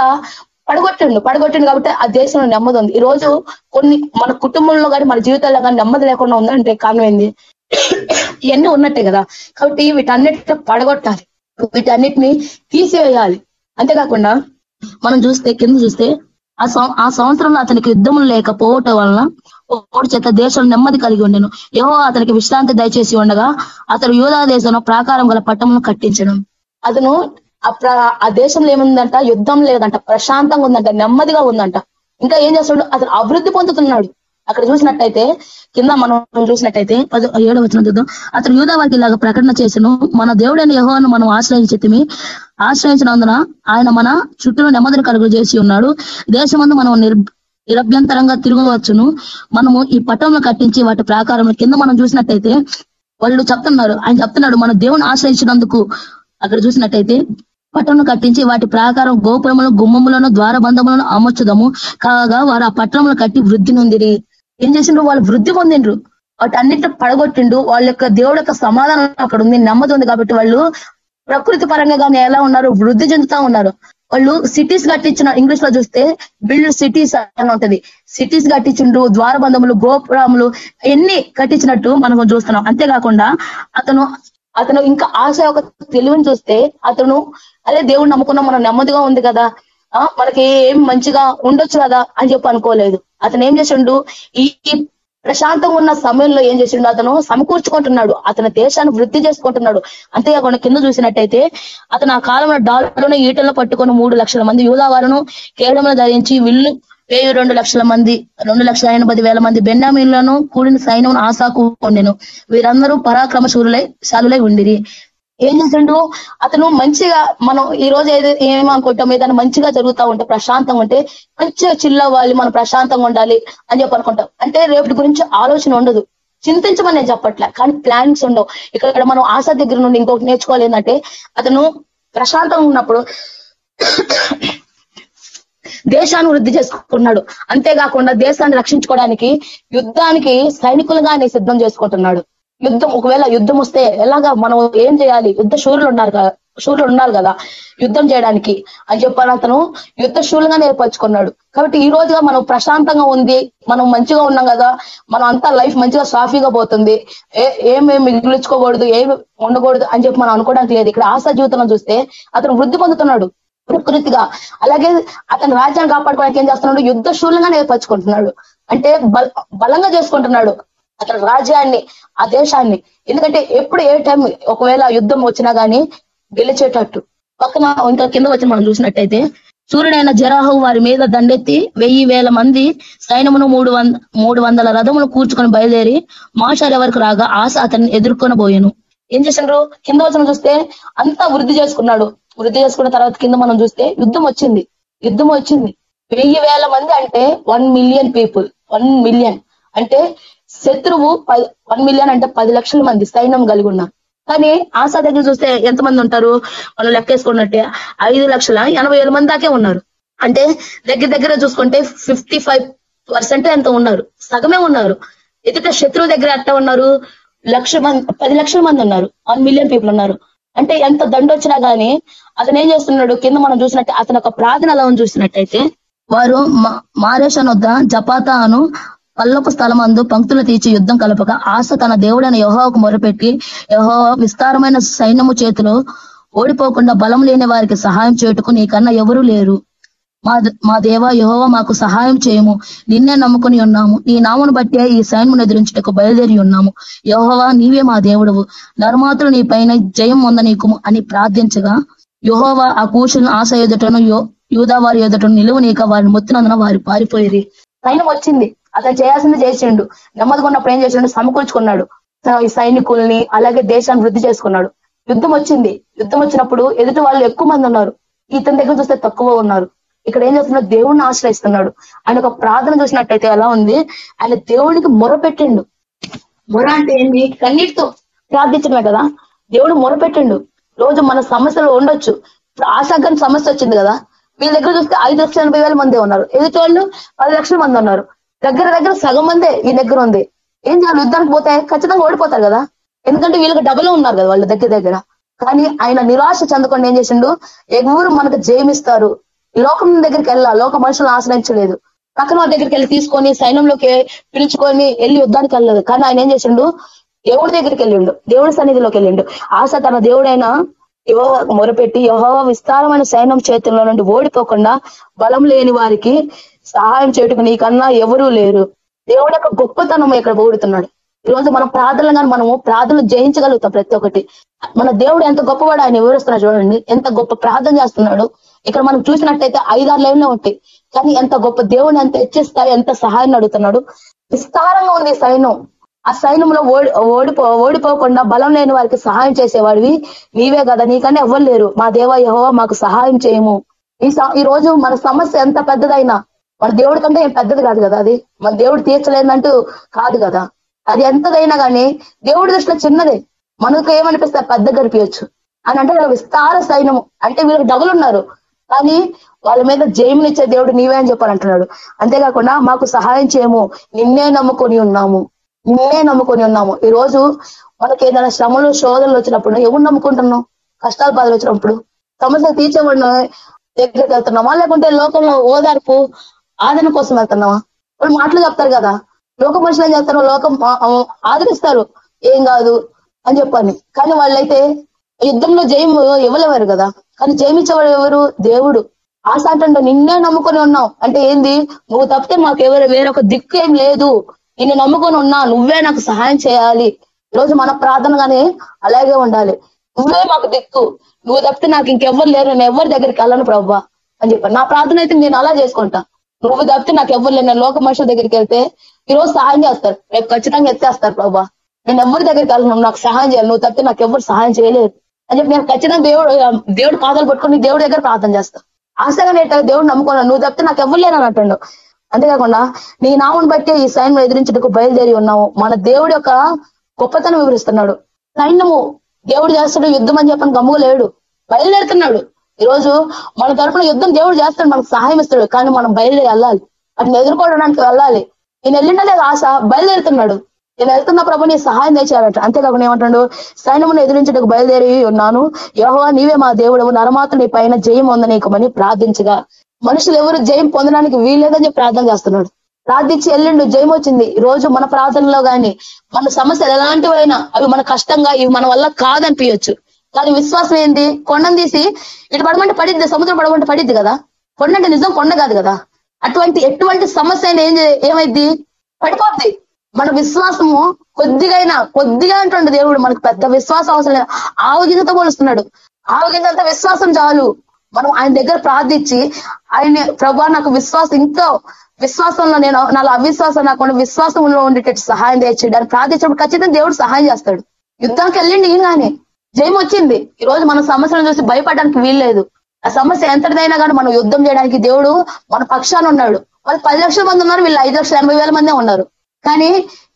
పడగొట్టిండు పడగొట్టిండు కాబట్టి ఆ దేశంలో నెమ్మది ఉంది. ఈ రోజు కొన్ని మన కుటుంబంలో కానీ మన జీవితాల్లో కానీ నెమ్మది లేకుండా ఉందంటే కారణం ఏంది? ఇవన్నీ ఉన్నట్టే కదా. కాబట్టి వీటన్నిటిని పడగొట్టాలి. వీటన్నిటిని తీసివేయాలి. అంతేకాకుండా మనం చూస్తే కింద చూస్తే ఆ సం- ఆ సంవత్సరంలో అతనికి యుద్ధం లేకపోవటం వలన ఓడి చేత దేశం నెమ్మది కలిగి ఉండను. ఏవో అతనికి విశ్రాంతి దయచేసి ఉండగా అతడు యూదా దేశంలో ప్రాకారం గల పట్టమును కట్టించడం అతను ఆ ఆ దేశంలో ఏముందంట? యుద్ధం లేదంట. ప్రశాంతంగా ఉందంట. నెమ్మదిగా ఉందంట. ఇంకా ఏం చేస్తున్నాడు? అతను అభివృద్ధి పొందుతున్నాడు. అక్కడ చూసినట్టయితే కింద మనం చూసినట్టయితే పది ఏడవ వచ్చిన చూద్దాం. అతను యూదావారికి ఇలాగ ప్రకటన చేసను మన దేవుడైన యెహోవాను మనం ఆశ్రయించితిమి. ఆశ్రయించినందున ఆయన మన చుట్టూ నెమ్మదిని కలుగు చేసి ఉన్నాడు. దేశమందు మనం నిర్ నిరభ్యంతరంగా తిరగవచ్చును. మనము ఈ పట్టణంలో కట్టించి వాటి ప్రాకారం కింద మనం చూసినట్టయితే వాళ్ళు చెప్తున్నారు. ఆయన చెప్తున్నాడు మన దేవుని ఆశ్రయించినందుకు. అక్కడ చూసినట్టయితే పట్టణం కట్టించి వాటి ప్రాకారం గోపురములను గుమ్మములను ద్వారబంధములను అమర్చుదము. కాగా వారు ఆ పట్టణములు కట్టి వృద్ధి నొందిరి. ఏం చేసిండ్రు? వాళ్ళు వృద్ధి పొందిండ్రు. వాటి అన్నిటి పడగొట్టిండు. వాళ్ళ యొక్క దేవుడి యొక్క సమాధానం అక్కడ ఉంది. నెమ్మది ఉంది కాబట్టి వాళ్ళు ప్రకృతి పరంగా కానీ ఎలా ఉన్నారు? వృద్ధి చెందుతా ఉన్నారు. వాళ్ళు సిటీస్ కట్టించిన ఇంగ్లీష్లో చూస్తే బిల్డ్ సిటీస్ అని ఉంటది. సిటీస్ కట్టించిండు ద్వారబంధములు గోపురములు ఎన్ని కట్టించినట్టు మనం చూస్తున్నాం. అంతేకాకుండా అతను అతను ఇంకా ఆశ ఒక తెలివిని చూస్తే అతను అదే దేవుడు నమ్ముకున్నాం మనం నెమ్మదిగా ఉంది కదా. ఆ మనకి ఏం మంచిగా ఉండొచ్చు కదా అని చెప్పి అనుకోలేదు. అతను ఏం చేసిండు? ఈ ప్రశాంతంగా ఉన్న సమయంలో ఏం చేసిండు? అతను సమకూర్చుకుంటున్నాడు. అతని దేశాన్ని వృద్ధి చేసుకుంటున్నాడు. అంతేకాకుండా కింద చూసినట్టయితే అతను ఆ కాలంలో డాలర్లను ఈటలను పట్టుకొని మూడు లక్షల మంది యూదావారును కేవలం ధరించి విల్లు వెయ్యి రెండు లక్షల మంది రెండు లక్షల ఎనభై వేల మంది బెన్నామీన్లను కూడిన సైన్యం ఆశాకు ఉండెను వీరందరూ పరాక్రమ శూరులై శాలులై ఉండిరి. ఏం చేసిండు? అతను మంచిగా మనం ఈ రోజు ఏది ఏమనుకుంటాం ఏదైనా మంచిగా జరుగుతా ఉంటే ప్రశాంతంగా ఉంటే మంచిగా చిల్లవ్వాలి మనం ప్రశాంతంగా ఉండాలి అని చెప్పి అనుకుంటాం. అంటే రేపటి గురించి ఆలోచన ఉండదు. చింతించమని నేను చెప్పట్లే. కానీ ప్లానింగ్స్ ఉండవు. ఇక్కడ మనం ఆశ దగ్గర నుండి ఇంకొకటి నేర్చుకోవాలి ఏంటంటే అతను ప్రశాంతంగా ఉన్నప్పుడు దేశాన్ని వృద్ధి చేసుకుంటున్నాడు. అంతేకాకుండా దేశాన్ని రక్షించుకోవడానికి యుద్ధానికి సైనికులుగానే సిద్ధం చేసుకుంటున్నాడు. యుద్ధం ఒకవేళ యుద్ధం వస్తే ఎలాగా మనం ఏం చేయాలి? యుద్ధ శూరులు ఉన్నారు కదా శూరులు ఉన్నారు కదా యుద్ధం చేయడానికి. అని చెప్పని అతను. యుద్ధ శూరులుగా నేర్పరచుకున్నాడు కాబట్టి ఈ రోజుగా మనం ప్రశాంతంగా ఉంది మనం మంచిగా ఉన్నాం కదా మనం అంతా లైఫ్ మంచిగా సాఫీగా పోతుంది. ఏ ఏమేమి మిగిలించుకోకూడదు ఏమి ఉండకూడదు అని చెప్పి మనం అనుకోవడానికి లేదు. ఇక్కడ ఆశా జీవితంలో చూస్తే అతను వృద్ధి పొందుతున్నాడు. ప్రకృతిగా అలాగే అతను రాజ్యాన్ని కాపాడుకోవడానికి ఏం చేస్తున్నాడు? యుద్ధ శూలంగా నేర్పరచుకుంటున్నాడు అంటే బల బలంగా చేసుకుంటున్నాడు. అతని రాజ్యాన్ని ఆ దేశాన్ని. ఎందుకంటే ఎప్పుడు ఏ టైం ఒకవేళ యుద్ధం వచ్చినా గానీ గెలిచేటట్టు. పక్కన ఇంకా కింద వచ్చి మనం చూసినట్టయితే సూర్యుడైన జరాహు వారి మీద దండెత్తి వెయ్యి వేల మంది సైన్యమును మూడు వంద మూడు వందల రథమును కూర్చుకొని బయలుదేరి మాషారి వరకు రాగా ఆశ అతన్ని ఎదుర్కొని పోయాను ఏం చేసిండ్రు? కింద వచ్చిన చూస్తే అంతా వృద్ధి చేసుకున్నాడు. వృద్ధి చేసుకున్న తర్వాత కింద మనం చూస్తే యుద్ధం వచ్చింది. యుద్ధం వచ్చింది. వెయ్యి వేల మంది అంటే one million people. One million. అంటే శత్రువు వన్ మిలియన్ అంటే పది లక్షల మంది సైన్యం కలిగి ఉన్నారు కానీ ఆశా దగ్గర చూస్తే ఎంతమంది ఉంటారు? మనం లెక్కేసుకున్నట్టే ఐదు లక్షల ఎనభై వేల మంది దాకే ఉన్నారు. అంటే దగ్గర దగ్గర చూసుకుంటే ఫిఫ్టీ ఫైవ్ పర్సెంట్ ఎంత ఉన్నారు. సగమే ఉన్నారు. ఎదుట శత్రువు దగ్గర ఎంత ఉన్నారు. లక్ష మంది పది లక్షల మంది ఉన్నారు. వన్ మిలియన్ పీపుల్ ఉన్నారు. అంటే ఎంత దండ వచ్చినా గానీ అతను ఏం చేస్తున్నాడు? కింద మనం చూసినట్టు అతను ఒక ప్రార్థన అలా చూసినట్టయితే వారు మారేషన్ వద్ద జపాతా అను పల్లోకి స్థలం అందు పంక్తులు తీర్చి యుద్ధం కలపక ఆశ తన దేవుడైన యహోవకు మొరపెట్టి యహో విస్తారమైన సైన్యము చేతిలో ఓడిపోకుండా బలం లేని వారికి సహాయం చేయుటకు నీకన్నా ఎవరూ లేరు. మా మా దేవ యహోవ మాకు సహాయం చేయము. నిన్నే నమ్ముకుని ఉన్నాము. నీ నామును బట్టే ఈ సైన్యమును ఎదిరించుటకు బయలుదేరి ఉన్నాము. యహోవా నీవే మా దేవుడవు. నర్మాతులు నీ పైన జయం నీకు అని ప్రార్థించగా యహోవా ఆ కూర్చుని ఆశ ఎదుటను యూదా వారి ఎదుటను నిలువనీక వారిని మొత్తినందున వారు పారిపోయి సైన్యం వచ్చింది. అతను చేయాల్సింది చేసిండు. నెమ్మదిగా ఏం చేసిండు? సమకూర్చుకున్నాడు. ఈ సైనికుల్ని అలాగే దేశాన్ని వృద్ధి చేసుకున్నాడు. యుద్ధం వచ్చింది. యుద్ధం వచ్చినప్పుడు ఎదుటి వాళ్ళు ఎక్కువ మంది ఉన్నారు. ఇతని దగ్గర చూస్తే తక్కువ ఉన్నారు. ఇక్కడ ఏం చేస్తున్నాడు? దేవుణ్ణి ఆశ్రయిస్తున్నాడు. ఆయన ఒక ప్రార్థన చూసినట్టయితే ఎలా ఉంది? ఆయన దేవుడికి మొరపెట్టిండు మొర అంటే ఏంటి కన్నీటితో ప్రార్థించడమే కదా. దేవుడు మొరపెట్టిండు రోజు మన సమస్యలు ఉండొచ్చు. ఇప్పుడు సమస్య వచ్చింది కదా. వీళ్ళ దగ్గర చూస్తే ఐదు లక్షల ఎనభై వేల మంది ఉన్నారు. ఎదుటి వాళ్ళు పది లక్షల మంది ఉన్నారు. దగ్గర దగ్గర సగం మందే ఈ దగ్గర ఉంది. ఏం చేయాలి? యుద్ధానికి పోతే ఖచ్చితంగా ఓడిపోతారు కదా? ఎందుకంటే వీళ్ళకి డబుల్ ఉన్నారు కదా వాళ్ళ దగ్గర దగ్గర. కానీ ఆయన నిరాశ చెందకుండా ఏం చేసిండు? ఎవరు మనకు జయమిస్తారు లోకం దగ్గరికి వెళ్ళా లోక మనుషులను ఆశ్రయించలేదు. పక్కన వారి దగ్గరికి వెళ్ళి తీసుకొని సైన్యంలోకి పిలుచుకొని వెళ్ళి యుద్ధానికి వెళ్ళలేదు. కానీ ఆయన ఏం చేసిండు? దేవుడి దగ్గరికి వెళ్ళిండు. దేవుడి సన్నిధిలోకి వెళ్ళిండు. ఆశ తన దేవుడైన యువ మొరపెట్టి యహో విస్తారమైన సైన్యం చేతుల్లో నుండి ఓడిపోకుండా బలం లేని వారికి సహాయం చేయటకు నీకన్నా ఎవరూ లేరు. దేవుడు యొక్క గొప్పతనం ఇక్కడ ఓడుతున్నాడు ఈ రోజు మనం ప్రార్థనలు కానీ మనము ప్రార్థనలు జయించగలుగుతాం ప్రతి ఒక్కటి. మన దేవుడు ఎంత గొప్పవాడు ఆయన వివరిస్తున్నాడు చూడండి. ఎంత గొప్ప ప్రార్థన చేస్తున్నాడు. ఇక్కడ మనం చూసినట్టయితే ఐదారు లైన్లో ఉంటాయి. కానీ ఎంత గొప్ప దేవుడిని ఎంత హెచ్చిస్తాయి ఎంత సహాయాన్ని అడుగుతున్నాడు. విస్తారంగా ఉంది సైన్యం. ఆ సైన్యంలో ఓడి ఓడిపో ఓడిపోకుండా బలం లేని వారికి సహాయం చేసేవాడివి నీవే కదా. నీకన్నా ఎవ్వరు లేరు. మా దేవ యహో మాకు సహాయం చేయము. ఈ ఈ రోజు మన సమస్య ఎంత పెద్దదైనా మన దేవుడి కంటే ఏం పెద్దది కాదు కదా అది. మన దేవుడు తీర్చలేదంటూ కాదు కదా. అది ఎంతదైనా కానీ దేవుడి దృష్టిలో చిన్నదే. మనకు ఏమనిపిస్తే పెద్ద గడిపించచ్చు అని అంటే విస్తార సైన్యము. అంటే వీళ్ళకి డబుల్ ఉన్నారు. కానీ వాళ్ళ మీద జయమునిచ్చే దేవుడు నీవే అని చెప్పని అంటున్నాడు అంతేకాకుండా మాకు సహాయం చేయము. నిన్నే నమ్ముకొని ఉన్నాము. నిన్నే నమ్ముకొని ఉన్నాము. ఈ రోజు మనకి ఏదైనా శ్రమలు శోధనలు వచ్చినప్పుడు ఎవరు నమ్ముకుంటున్నాం కష్టాలు బాధలు వచ్చినప్పుడు? సమస్యలు తీర్చేవాడిని దగ్గరికి వెళ్తున్నామా? లేకుంటే లోకంలో ఓదార్పు ఆదరణ కోసం వెళ్తున్నావా? వాళ్ళు మాటలు చెప్తారు కదా. లోక మనుషులు చేస్తారు లోకం ఆదరిస్తారు. ఏం కాదు అని చెప్పని కానీ వాళ్ళైతే యుద్ధంలో జయం ఇవ్వలేవారు కదా. కానీ జయమిచ్చేవాడు ఎవరు? దేవుడు. ఆశ అంటే నిన్నే నమ్ముకొని ఉన్నావు. అంటే ఏంది? నువ్వు తప్పితే మాకు ఎవరు వేరొక దిక్కు ఏం లేదు. నిన్ను నమ్ముకొని ఉన్నా నువ్వే నాకు సహాయం చేయాలి. ఈరోజు మన ప్రార్థన గానీ అలాగే ఉండాలి. నువ్వే మాకు దిక్కు. నువ్వు తప్పితే నాకు ఇంకెవ్వరు లేరు. నేను ఎవరి దగ్గరికి వెళ్ళను ప్రభా అని చెప్పాను నా ప్రార్థన అయితే నేను అలా చేసుకుంటా. నువ్వు తప్పితే నాకు ఎవరు లేని లోక మనుషుల దగ్గరికి వెళ్తే ఈ రోజు సహాయం చేస్తారు. రేపు ఖచ్చితంగా ఎత్తేస్తారు ప్రభా. నేను ఎవరి దగ్గరికి వెళ్ళను. నువ్వు నాకు సహాయం చేయాలి. నువ్వు తప్పితే నాకు ఎవరు సహాయం చేయలేదు అని చెప్పి నేను ఖచ్చితంగా దేవుడు దేవుడు పాదాలు పట్టుకొని దేవుడి దగ్గర ప్రార్థన చేస్తా. ఆశగా నేను దేవుడు నమ్ముకున్నాను నువ్వు తప్పితే నాకు ఎవరు లేనని అంటుండవు అంతేకాకుండా నీ నామను బట్టి ఈ సైన్యం ఎదిరించుటకు బయలుదేరి ఉన్నావు. మన దేవుడి యొక్క గొప్పతనం వివరిస్తున్నాడు. సైన్యము దేవుడు చేస్తాడు. యుద్ధం అని చెప్పని గమ్ములేడు బయలుదేరుతున్నాడు. ఈరోజు రోజు మన తరపున యుద్ధం దేవుడు చేస్తాడు మనకు సహాయం ఇస్తాడు కానీ మనం బయలుదేరి వెళ్ళాలి. అతను ఎదుర్కోవడానికి వెళ్ళాలి. నేను వెళ్ళినా లేదు ఆశ బయలుదేరుతున్నాడు. నేను వెళ్తున్న ప్రభు నీ సహాయం తెచ్చాడట అంతేకాకుండా ఏమంటాడు? సైన్యమును ఎదిరించడానికి బయలుదేరి ఉన్నాను. యోహో నీవే మా దేవుడు నరమాత్ర నీ పైన జయం ఉందనీకమని ప్రార్థించగా. మనుషులు ఎవరు జయం పొందడానికి వీల్లేదని ప్రార్థన చేస్తున్నాడు. ప్రార్థించి ఎల్లుండి జయం వచ్చింది. ఈ రోజు మన ప్రార్థనలో గాని మన సమస్యలు ఎలాంటివైనా అవి మన కష్టంగా ఇవి మన వల్ల కాదనిపించచ్చు కానీ విశ్వాసం ఏంది? కొండను తీసి ఇటు పడమంటే పడిద్ది సముద్రం పడమంటే పడిద్ది కదా? కొండ అంటే నిజం కొండ కాదు కదా? అటువంటి ఎటువంటి సమస్య అయినా ఏం ఏమైద్ది? పడిపోద్ది. మన విశ్వాసము కొద్దిగా కొద్దిగా అంటుండే దేవుడు మనకు పెద్ద విశ్వాసం అవసరం లేదు. ఆవుగింజతో పోలుస్తున్నాడు. ఆవుగింజంత విశ్వాసం చాలు. మనం ఆయన దగ్గర ప్రార్థించి ఆయన ప్రభా నాకు విశ్వాసం ఇంకా విశ్వాసంలో నేను నాలో అవిశ్వాసం నాకుండా విశ్వాసంలో ఉండేటట్టు సహాయం తెచ్చాడు దాన్ని ప్రార్థించినప్పుడు ఖచ్చితంగా దేవుడు సహాయం చేస్తాడు. యుద్ధానికి వెళ్ళిండి ఈయనగానే జయం వచ్చింది. ఈ రోజు మన సమస్యలను చూసి భయపడడానికి వీల్లేదు. ఆ సమస్య ఎంతటిదైనా కానీ మనం యుద్ధం చేయడానికి దేవుడు మన పక్షాన ఉన్నాడు. వాళ్ళు పది లక్షల మంది ఉన్నారు వీళ్ళు ఐదు లక్షల ఎనభై వేల మందే ఉన్నారు. కానీ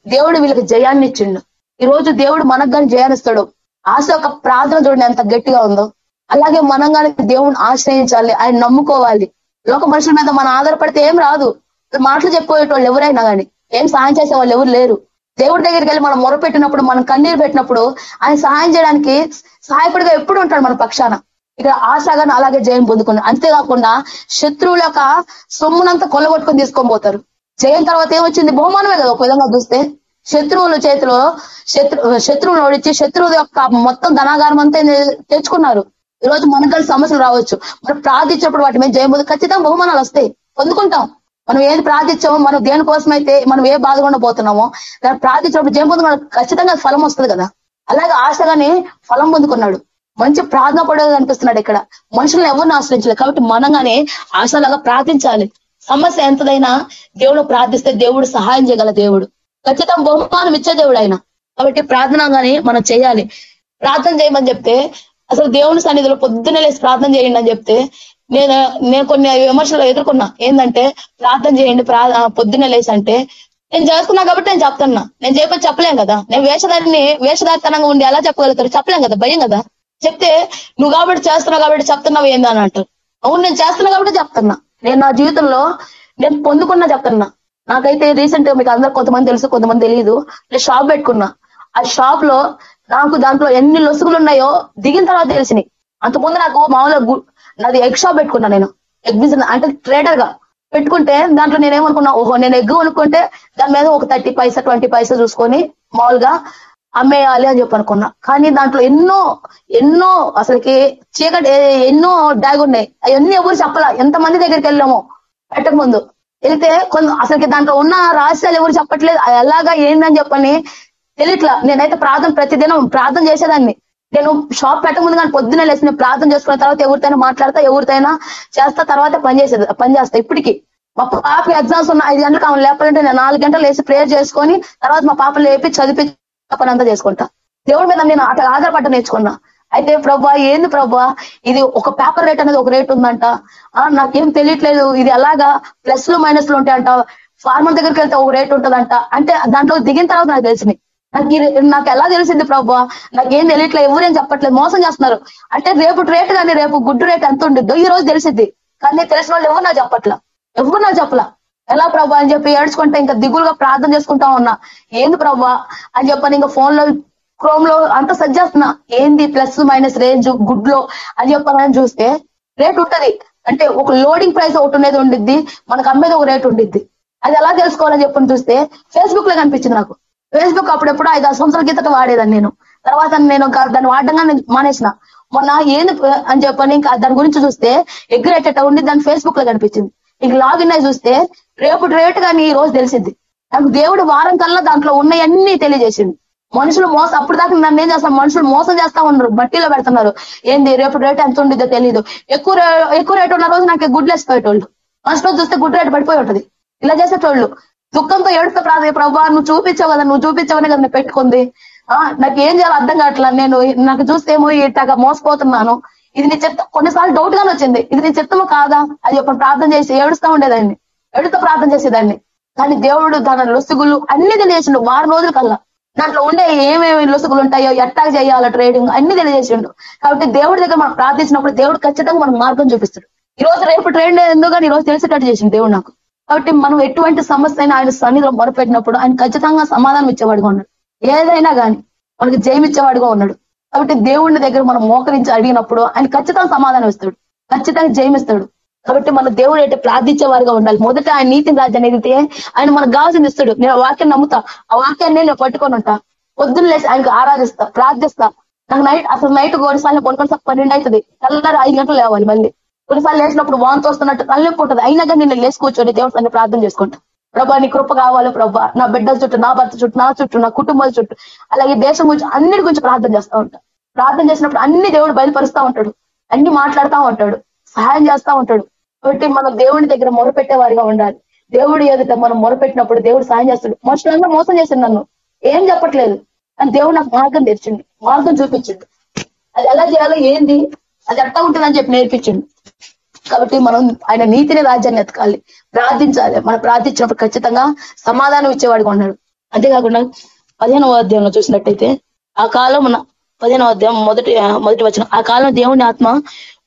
దేవుడు వీళ్ళకి జయాన్ని ఇచ్చిండు. ఈ రోజు దేవుడు మనకు కానీ జయాన్నిస్తాడు ఆశ ఒక ప్రార్థన చూడండి ఎంత గట్టిగా ఉందో. అలాగే మనం కానీ దేవుడిని ఆశ్రయించాలి ఆయన నమ్ముకోవాలి. లోక మనుషుల మీద మనం ఆధారపడితే ఏం రాదు. మాటలు చెప్పుకోయేటోళ్ళు ఎవరైనా కానీ ఏం సాయం చేసే వాళ్ళు ఎవరు లేరు. దేవుడి దగ్గరికి వెళ్ళి మనం మొరపెట్టినప్పుడు మనం కన్నీరు పెట్టినప్పుడు ఆయన సహాయం చేయడానికి సహాయకుడిగా ఎప్పుడు ఉంటాడు మన పక్షాన. ఇక్కడ ఆశగానే అలాగే జయం పొందుకున్నాడు అంతేకాకుండా శత్రువుల యొక్క సొమ్మునంతా కొల్లగొట్టుకొని తీసుకొని పోతారు. జయం తర్వాత ఏమొచ్చింది? బహుమానమే కదా ఒక విధంగా చూస్తే. శత్రువుల చేతిలో శత్రు శత్రువులు ఓడించి శత్రువు యొక్క మొత్తం ధనాగారం అంతా తెచ్చుకున్నారు. ఈ రోజు మనకు కలిసి సమస్యలు రావచ్చు. మనం ప్రార్థించినప్పుడు వాటి మీద జయం పొంది ఖచ్చితంగా బహుమానాలు వస్తాయి. పొందుకుంటాం. మనం ఏది ప్రార్థించామో మనం దేనికోసం అయితే మనం ఏ బాధకుండా పోతున్నామో దాన్ని ప్రార్థించినప్పుడు జయం పొందుకున్నాడు ఖచ్చితంగా ఫలం వస్తుంది కదా. అలాగే ఆశగానే ఫలం పొందుకున్నాడు. మంచి ప్రార్థన పడేది అనిపిస్తున్నాడు ఇక్కడ. మనుషులను ఎవరిని ఆశ్రయించలేదు? కాబట్టి మనంగానే ఆశలాగా ప్రార్థించాలి. సమస్య ఎంతదైనా దేవుడు ప్రార్థిస్తే దేవుడు సహాయం చేయగల దేవుడు. ఖచ్చితంగా బహుమానం ఇచ్చే దేవుడు ఆయన. కాబట్టి ప్రార్థన గాని మనం చేయాలి. ప్రార్థన చేయమని చెప్తే అసలు దేవుని సన్నిధిలో పొద్దున్నే లేచి ప్రార్థన చేయండి అని చెప్తే నేను నేను కొన్ని విమర్శలు ఎదుర్కొన్నా. ఏంటంటే ప్రార్థన చేయండి ప్రార్థన పొద్దున్నే లేచి అంటే నేను చేసుకున్నా కాబట్టి నేను చెప్తున్నా. నేను చేయకపోతే చెప్పలేం కదా. నేను వేషధారిని వేషధారితనంగా ఉండి ఎలా చెప్పగలుగుతారు? చెప్పలేం కదా. భయం కదా. చెప్తే నువ్వు కాబట్టి చేస్తున్నావు కాబట్టి చెప్తున్నావు ఏంది? అని అంటారు. అవును నేను చేస్తున్నా కాబట్టి చెప్తున్నా. నేను నా జీవితంలో నేను పొందుకున్నా చెప్తున్నా. నాకైతే రీసెంట్గా మీకు అందరు కొంతమంది తెలుసు కొంతమంది తెలియదు నేను షాప్ పెట్టుకున్నా. ఆ షాప్లో నాకు దాంట్లో ఎన్ని లొసుగులు ఉన్నాయో దిగిన తర్వాత తెలిసినాయి. అంతకుముందు నాకు మామూలుగా నాది ఎగ్ షాప్ పెట్టుకున్నా నేను. ఎగ్జిబిషన్ అంటే ట్రేడర్గా. పెట్టుకుంటే దాంట్లో నేనేమనుకున్నా ఓహో నేను ఎగ్గు అనుకుంటే దాని మీద ఒక థర్టీ పైసా ట్వంటీ పైసా చూసుకొని మామూలుగా అమ్మేయాలి అని చెప్పి అనుకున్నా. కానీ దాంట్లో ఎన్నో ఎన్నో అసలుకి చీకటి ఎన్నో డాగ్ ఉన్నాయి. అవన్నీ ఎవరు చెప్పాల. ఎంత మంది దగ్గరికి వెళ్ళామో పెట్టక ముందు వెళ్తే కొంత అసలుకి దాంట్లో ఉన్న రహస్యాలు ఎవరు చెప్పట్లేదు. అది ఎలాగా ఏందని చెప్పని తెలియట్లా. నేనైతే ప్రార్థన ప్రతిదినం ప్రార్థన చేసేదాన్ని. నేను షాప్ పెట్టక ముందు కానీ పొద్దున్న లేసి నేను ప్రార్థన చేసుకున్న తర్వాత ఎవరితోనైనా మాట్లాడతా ఎవరితైనా చేస్తా తర్వాత పని చేసేది పని చేస్తా ఇప్పటికి. మా పాప ఎగ్జామ్స్ ఉన్న ఐదు గంటలకు ఆమె లేపాలంటే నేను నాలుగు గంటలు లేసి ప్రేయర్ చేసుకొని తర్వాత మా పాప లేపి చదివి పని అంతా చేసుకుంటా. దేవుడి మీద నేను అట్లా ఆధారపడ్డ నేర్చుకున్నా. అయితే ప్రభా ఏంది ప్రభా? ఇది ఒక పేపర్ రేట్ అనేది ఒక రేట్ ఉందంట. ఆ నాకేం తెలియట్లేదు. ఇది ఎలాగా? ప్లస్ మైనస్లు మైనస్ ఉంటాయంట. ఫార్మర్ దగ్గరికి వెళ్తే ఒక రేట్ ఉంటుందంట. అంటే దాంట్లో దిగిన తర్వాత నాకు తెలిసింది నాకు నాకు ఎలా తెలిసింది ప్రభా? నాకేం తెలియట్లేదు ఎవరేం చెప్పట్లేదు మోసం చేస్తున్నారు. అంటే రేపు రేట్ కానీ రేపు గుడ్డు రేట్ ఎంత ఉండిద్దో ఈ రోజు తెలిసింది. కానీ తెలిసిన వాళ్ళు ఎవరు నాకు చెప్పట్లా? ఎవరు నాకు చెప్పలా? ఎలా ప్రభా అని చెప్పి ఏడ్చుకుంటే ఇంకా దిగులుగా ప్రార్థన చేసుకుంటా ఉన్నా. ఏంది ప్రభా? అని చెప్పని ఇంకా ఫోన్లో క్రోమ్లో అంత సెట్ చేస్తున్నా. ఏంది ప్లస్ మైనస్ రేంజ్ గుడ్లో అని చెప్పాలని చూస్తే రేట్ ఉంటది. అంటే ఒక లోడింగ్ ప్రైస్ ఒకటి ఉండేది ఉండిద్ది. మనకు అమ్మేది ఒక రేట్ ఉండిద్ది. అది ఎలా తెలుసుకోవాలని చెప్పని చూస్తే ఫేస్బుక్లో కనిపించింది నాకు. ఫేస్బుక్ అప్పుడెప్పుడు ఐదు ఆరు సంవత్సరాల కిందట వాడేదాన్ని నేను. తర్వాత నేను దాన్ని వాడడంగా నేను మానేసిన. మొన్న ఏంది అని చెప్పని ఇంకా దాని గురించి చూస్తే ఎగ్ ఉండి దాని ఫేస్బుక్లో కనిపించింది. ఇంక లాగిన్ అయి చూస్తే రేపు రేట్ కానీ ఈ రోజు తెలిసింది. నాకు దేవుడు వారం కల్లా దాంట్లో ఉన్నాయన్నీ తెలియజేసింది మనుషులు మోసం అప్పుడు దాకా నన్ను ఏం చేస్తాను మనుషులు మోసం చేస్తా ఉన్నారు బట్టీలో పెడుతున్నారు. ఏంది రేపు రేట్ ఎంత ఉండిద్దో తెలియదు ఎక్కువ ఎక్కువ రేట్ ఉన్న రోజు నాకు గుడ్లు వేసిపోయేటోళ్ళు మనుషులు చూస్తే గుడ్ రేట్ పడిపోయి ఉంటది. ఇలా చేసేటోళ్ళు. దుఃఖంతో ఏడుస్తా ప్రార్థన ప్రభా నువ్వు చూపించావు కదా నువ్వు చూపించావనే కదా పెట్టుకుంది. ఆ నాకు ఏం చేయాలో అర్థం కావట్లా నేను నాకు చూస్తే ఏమో ఇట్లాగా మోసపోతున్నాను. ఇది నీ చెత్త కొన్నిసార్లు డౌట్ గానే వచ్చింది. ఇది నీ చెత్తమో కాదా? అది ఒక ప్రార్థన చేసి ఏడుస్తా ఉండేదాన్ని. ఏడుస్తూ ప్రార్థన చేసేదాన్ని. కానీ దేవుడు తన లొసుగులు అన్ని తెలియజేసిండు వారం రోజుల కల్లా. దాంట్లో ఉండే ఏమేమి లొసుగులు ఉంటాయో ఎట్టా చేయాలో ట్రేడింగ్ అన్ని తెలియజేసిండు. కాబట్టి దేవుడి దగ్గర మనం ప్రార్థించినప్పుడు దేవుడు ఖచ్చితంగా మనకు మార్గం చూపిస్తాడు. ఈ రోజు రేపు ట్రైన్ ఎందుకు కానీ ఈ రోజు తెలిసేటట్టు చేసిండు దేవుడు నాకు. కాబట్టి మనం ఎటువంటి సమస్య అయినా ఆయన సన్నిధిలో మొరపెట్టినప్పుడు ఆయన ఖచ్చితంగా సమాధానం ఇచ్చేవాడుగా ఉన్నాడు. ఏదైనా కానీ మనకి జయమిచ్చేవాడుగా ఉన్నాడు. కాబట్టి దేవుడి దగ్గర మనం మోకరించి అడిగినప్పుడు ఆయన ఖచ్చితంగా సమాధానం ఇస్తాడు. ఖచ్చితంగా జయమిస్తాడు కాబట్టి మన దేవుడు అయితే ప్రార్థించేవారుగా ఉండాలి. మొదట ఆయన నీతిని రాజ్యాన్ని ఎదిగితే ఆయన మనకు కావాల్సింది ఇస్తాడు. నేను ఆ వాక్యం నమ్ముతా. ఆ వాక్యాన్ని నేను పట్టుకొని ఉంటా. పొద్దున్న లేసి ఆయనకు ఆరాధిస్తా ప్రార్థిస్తా. నాకు నైట్ అసలు నైట్ కొన్నిసార్లు సార్ పన్నెండు అవుతుంది. తెల్లారి ఐదు గంటలు లేవాలి మళ్ళీ. కొన్నిసార్లు లేచినప్పుడు వాంతి వస్తున్నట్టు తలనొప్పి ఉంటుంది అయినా కానీ నేను లేచి కూర్చొని దేవుడు తన్ని ప్రార్థన చేసుకుంటాను ప్రభా నీ కృప కావాలి ప్రభా. నా బిడ్డల చుట్టూ నా భర్త చుట్టూ నా చుట్టూ నా కుటుంబాల చుట్టూ. అలాగే దేశం గురించి అన్నిటి గురించి ప్రార్థన చేస్తా ఉంటా ప్రార్థన చేసినప్పుడు అన్ని దేవుడు బయలుపరుస్తూ ఉంటాడు. అన్ని మాట్లాడుతూ ఉంటాడు. సహాయం చేస్తా ఉంటాడు. కాబట్టి మనం దేవుడి దగ్గర మొరపెట్టే వారిగా ఉండాలి. దేవుడు ఎదుట మనం మొరపెట్టినప్పుడు దేవుడు సాయం చేస్తాడు. మనుషులందరూ మోసం చేసింది నన్ను. ఏం చెప్పట్లేదు. అని దేవుడు నాకు మార్గం తెరిచిండు. మార్గం చూపించిండు. అది ఎలా చేయాలో ఏంది? అది ఎట్లా ఉంటుందని చెప్పి నేర్పించిండు. కాబట్టి మనం ఆయన నీతిని రాజ్యాన్ని ఎతకాలి. ప్రార్థించాలి. మనం ప్రార్థించినప్పుడు ఖచ్చితంగా సమాధానం ఇచ్చేవాడిగా ఉన్నాడు. అంతేకాకుండా పదిహేనవ అధ్యాయంలో చూసినట్టయితే ఆ కాలం పదిహేనవ అధ్యాయం మొదటి మొదటి వచ్చిన ఆ కాలం దేవుని ఆత్మ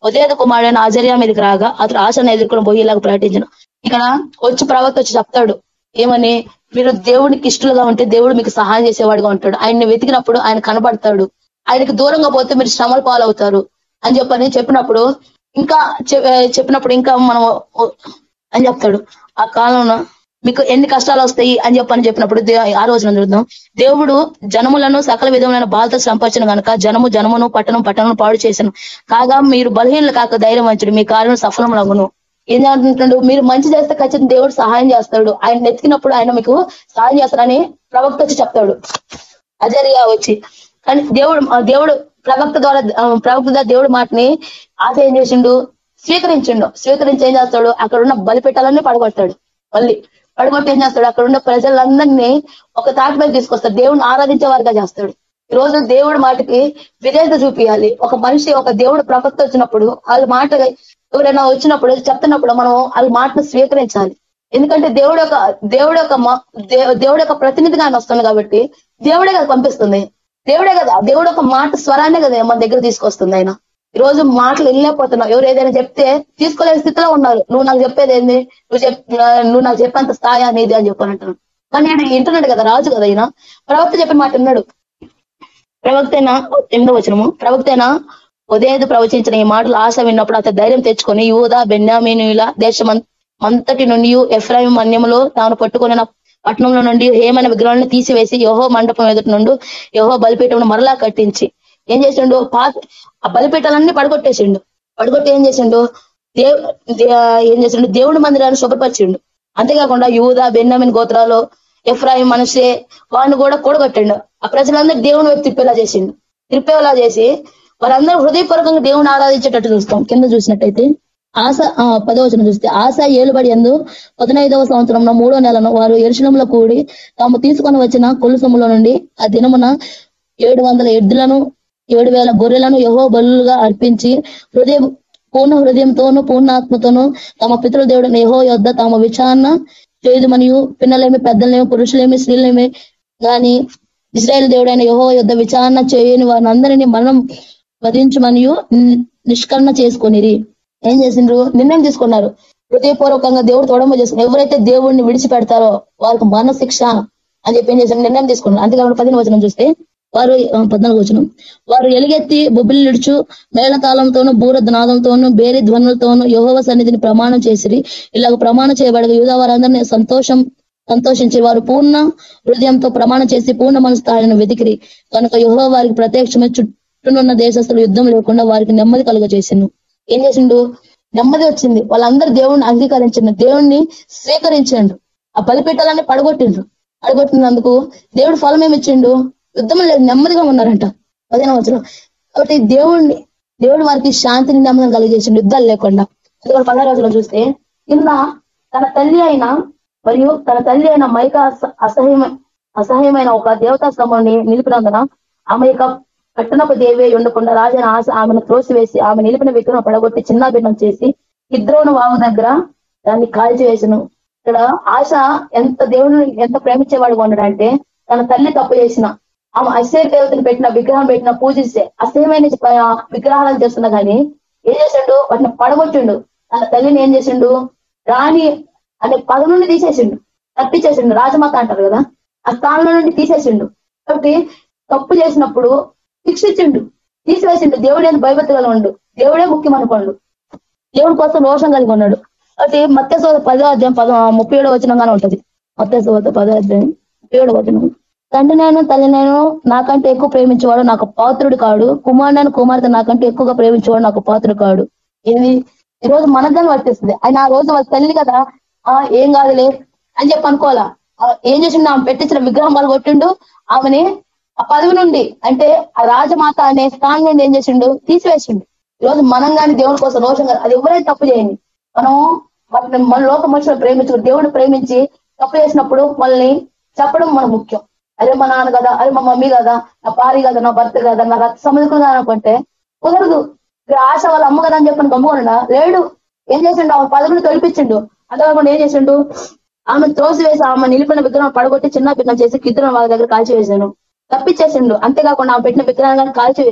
ఉదయద కుమారుడైన ఆచర్య మీదకి రాగా అతడు ఆశను ఎదుర్కొని పోయేలాగా ప్రకటించను ఇక్కడ వచ్చి ప్రవక్త వచ్చి చెప్తాడు ఏమని? మీరు దేవుడికి ఇష్టలుగా ఉంటే దేవుడు మీకు సహాయం చేసేవాడిగా ఉంటాడు. ఆయన్ని వెతికినప్పుడు ఆయన కనబడతాడు. ఆయనకి దూరంగా పోతే మీరు శ్రమల పాలవుతారు. అని చెప్పని చెప్పినప్పుడు ఇంకా చెప్పినప్పుడు ఇంకా మనం అని చెప్తాడు. ఆ కాలంలో మీకు ఎన్ని కష్టాలు వస్తాయి అని చెప్పని చెప్పినప్పుడు ఆ రోజున చూద్దాం. దేవుడు జనములను సకల విధములైన బాధతో సంపర్చను గనక జనము జనమును పట్టణం పట్టణం పాడు చేశాను కాగా మీరు బలహీనలు కాక ధైర్యం వంచుడు మీ కార్యం సఫలములగును. ఏం అంటున్నాడు మీరు మంచి చేస్తే ఖచ్చితంగా దేవుడు సహాయం చేస్తాడు. ఆయన ఎత్తికినప్పుడు ఆయన మీకు సహాయం చేస్తాడని ప్రవక్త వచ్చి చెప్తాడు. అజరియా వచ్చి. కానీ దేవుడు ఆ దేవుడు ప్రవక్త ద్వారా ప్రవక్త ద్వారా దేవుడు మాటని ఆశ ఏం చేసిండు స్వీకరించిండు. స్వీకరించి ఏం చేస్తాడు? అక్కడ ఉన్న బలిపెట్టాలన్నీ పడగొడతాడు. మళ్ళీ పడగొట్టి ఏం చేస్తాడు? అక్కడ ఉన్న ప్రజలందరినీ ఒక తాటి మీద తీసుకొస్తాడు. దేవుడిని ఆరాధించే వారిగా చేస్తాడు. ఈ రోజు దేవుడి మాటకి విధేయత చూపించాలి ఒక మనిషి ఒక దేవుడు ప్రవక్త వచ్చినప్పుడు వాళ్ళ మాట ఎవరైనా వచ్చినప్పుడు చెప్తున్నప్పుడు మనం వాళ్ళ మాటను స్వీకరించాలి. ఎందుకంటే దేవుడు ఒక దేవుడు ఒక దేవుడు ఒక ప్రతినిధిగా ఆయన వస్తుంది కాబట్టి దేవుడే కదా పంపిస్తుంది. దేవుడే కదా దేవుడు ఒక మాట స్వరాన్నే కదా మన దగ్గర తీసుకొస్తుంది ఆయన. ఈ రోజు మాటలు వెళ్ళలేకపోతున్నావు ఎవరు ఏదైనా చెప్తే తీసుకోలేని స్థితిలో ఉన్నారు. నువ్వు నాకు చెప్పేది ఏంది? నువ్వు చెప్ నువ్వు నాకు చెప్పేంత స్థాయి అనేది అని చెప్పని అంటున్నాడు. కానీ ఆయన వింటున్నాడు కదా రాజు కదా ఆయన ప్రవక్త చెప్పిన మాట విన్నాడు. ప్రవక్తైన ఎనిమిదో వచనము. ప్రవక్తైన ఉదయదు ప్రవచించిన ఈ మాటలు ఆశ విన్నప్పుడు అతను ధైర్యం తెచ్చుకొని యూదా బెన్యామీనుల దేశం అంతటి నుండి ఎఫ్రాయిం మన్యములో తాను పట్టుకున్న పట్టణంలో నుండి ఏమైనా విగ్రహాలను తీసివేసి యహో మండపం ఎదుటి నుండి యహో బలిపీఠం మరలా కట్టించి ఏం చేసిండు? పా ఆ బలిపీఠాలన్నీ పడగొట్టేసిండు. పడగొట్టి ఏం చేసిండు? దేవ్ ఏం చేసిండు? దేవుడి మందిరాన్ని శుభ్రపరిచిండు. అంతేకాకుండా యూదా బెన్నమిన్ గోత్రాలు ఎఫ్రాయిం మనిషే వాడిని కూడా కూడగొట్టిండు. ఆ ప్రజలందరూ దేవుని వైపు తిప్పేలా చేసిండు. తిప్పేలా చేసి వారందరూ హృదయపూర్వకంగా దేవుని ఆరాధించేటట్టు చూస్తాం. కింద చూసినట్టయితే ఆశ ఆ, పదవచనం చూస్తే ఆశ ఏలుబడి ఎందు పదనైదవ సంవత్సరంలో మూడో నెలను వారు ఎరుశలంలో కూడి తాము తీసుకొని వచ్చిన కొలుసముల నుండి ఆ దినమున ఏడు వందల ఎద్దులను ఏడు వేల గొర్రెలను యహో బలులుగా అర్పించి హృదయం పూర్ణ హృదయంతోనూ పూర్ణాత్మతోనూ తమ పితృ దేవుడు యహో యొద్ద తమ విచారణ చేయదు మరియు పిన్నలేమి పెద్దలేమి పురుషులేమి స్త్రీలేమి గాని ఇస్రాయేల్ దేవుడైన యహో యొద్ద విచారణ చేయని వారిని మనం వధించమనియు నిష్కరణ చేసుకొనిరి. ఏం చేసిండ్రు? నిర్ణయం తీసుకున్నారు. హృదయపూర్వకంగా దేవుడు తోడమ చేసుకున్నారు ఎవరైతే దేవుడిని విడిచిపెడతారో వారికి మరణ శిక్ష అని చెప్పి ఏం నిర్ణయం తీసుకున్నారు. అంతేకాకుండా పదిహేను వచనం చూస్తే వారు పద్నాలుగు వచనం. వారు ఎలుగెత్తి బొబ్బిలి నిడుచు మేళతాళంతోనూ బూరధ్నాదంతోనూ బేరి ధ్వనులతోనూ యహోవ సన్నిధిని ప్రమాణం చేసిరి. ఇలాగ ప్రమాణం చేయబడగా యూదా వారందరినీ సంతోషం సంతోషించి వారు పూర్ణ హృదయంతో ప్రమాణం చేసి పూర్ణ మనస్థాయిని వెతికిరి కనుక యహో వారికి ప్రత్యక్షమే చుట్టూనున్న దేశస్తులు యుద్ధం లేకుండా వారికి నెమ్మది కలుగ ఏం చేసిండు? నెమ్మది వచ్చింది. వాళ్ళందరూ దేవుణ్ణి అంగీకరించిండు. దేవుణ్ణి స్వీకరించండు. ఆ బలిపీఠాలన్నీ పడగొట్టిండ్రు. పడగొట్టినందుకు దేవుడు ఫలం ఏమి ఇచ్చిండు? యుద్ధం లేదు. నెమ్మదిగా ఉన్నారంట. పదిహేను వచ్చిన కాబట్టి దేవుణ్ణి దేవుడు వారికి శాంతిని నెమ్మదిని కలిగజేసిండు. యుద్ధాలు లేకుండా. అందుకని పదహారు రోజుల్లో చూస్తే కింద తన తల్లి అయిన మరియు తన తల్లి అయిన మైక అస- అసహ్యమ అసహ్యమైన ఒక దేవతా స్తంభాన్ని నిలిపినందున ఆమె యొక్క పట్టణపు దేవే ఉండకుండా రాజైన ఆశ ఆమెను త్రోసివేసి ఆమె నిలిపిన విగ్రహం పడగొట్టి చిన్న భిన్నం చేసి ఇద్రోను వావు దగ్గర దాన్ని కాల్చివేసను. ఇక్కడ ఆశ ఎంత దేవుని ఎంత ప్రేమించేవాడు ఉన్నాడంటే తన తల్లి తప్పు చేసిన. ఆమె అశ్చర్య దేవతను పెట్టిన విగ్రహం పెట్టిన పూజిస్తే అసహ్యమైన విగ్రహాలను చేస్తున్నా కానీ ఏం చేసిండు? వాటిని పడగొట్టిండు. తన తల్లిని ఏం చేసిండు? రాణి అనే పదం నుండి తీసేసిండు. తప్పించేసిండు. రాజమాత అంటారు కదా ఆ స్థానంలో నుండి తీసేసిండు. కాబట్టి తప్పు చేసినప్పుడు శిక్షించిండు తీసివేసిండు. దేవుడే భయభక్తులు ఉండు. దేవుడే ముఖ్యం అనుకోండు. దేవుడి కోసం రోషం కలిగి ఉన్నాడు. కాబట్టి మత్స్య సోద పదో అధ్యాయం పద ముప్పై ఏడో వచనంగానే ఉంటది. మత్స్య సోద పదో అధ్యాయం ముప్పై ఏడో వచనం. తండ్రి నేను నాకంటే ఎక్కువ ప్రేమించేవాడు నాకు పాత్రుడు కాడు. కుమారుడైన కుమార్తె నాకంటే ఎక్కువగా ప్రేమించేవాడు నాకు పాత్రుడు కాడు. ఇది ఈ రోజు మనకు వర్తిస్తుంది. ఆయన ఆ రోజు వాళ్ళ తల్లి కదా ఆ ఏం కాదులే అని చెప్పి అనుకోవాలా? ఏం చేసిండు? ఆమె పెట్టించిన విగ్రహం వాళ్ళు కొట్టిండు. ఆమెని ఆ పదవి నుండి అంటే ఆ రాజమాత అనే స్థానం నుండి ఏం చేసిండు? తీసివేసిండు. ఈ రోజు మనం కానీ దేవుని కోసం రోషంగా అది ఎవరైనా తప్పు చేయండి. మనం వాటిని మన లోక మనుషులు ప్రేమించుకుని దేవుడిని ప్రేమించి తప్పు చేసినప్పుడు మనల్ని చెప్పడం మన ముఖ్యం. అరే మా నాన్న కదా అరే మా మమ్మీ కదా నా భార్య కదా నా భర్త కదా నా రక్త సంబంధికులు కదా అనుకుంటే కుదరదు. ఆశ వాళ్ళ అమ్మ కదా అని చెప్పని గమ్ముకున్నా లేడు. ఏం చేసిండు? ఆమె పదవిని తొలిపించిండు. అంతేకాకుండా ఏం చేసిండు? ఆమె త్రోసివేసి ఆమె నిలిపిన విగ్రహం పడగొట్టి చిన్న విగ్రహం చేసి కిద్దురం వాళ్ళ దగ్గర కాల్చివేశాను. తప్పించేసిండు అంతేకాకుండా ఆమె పెట్టిన విగ్రహాన్ని కాల్చి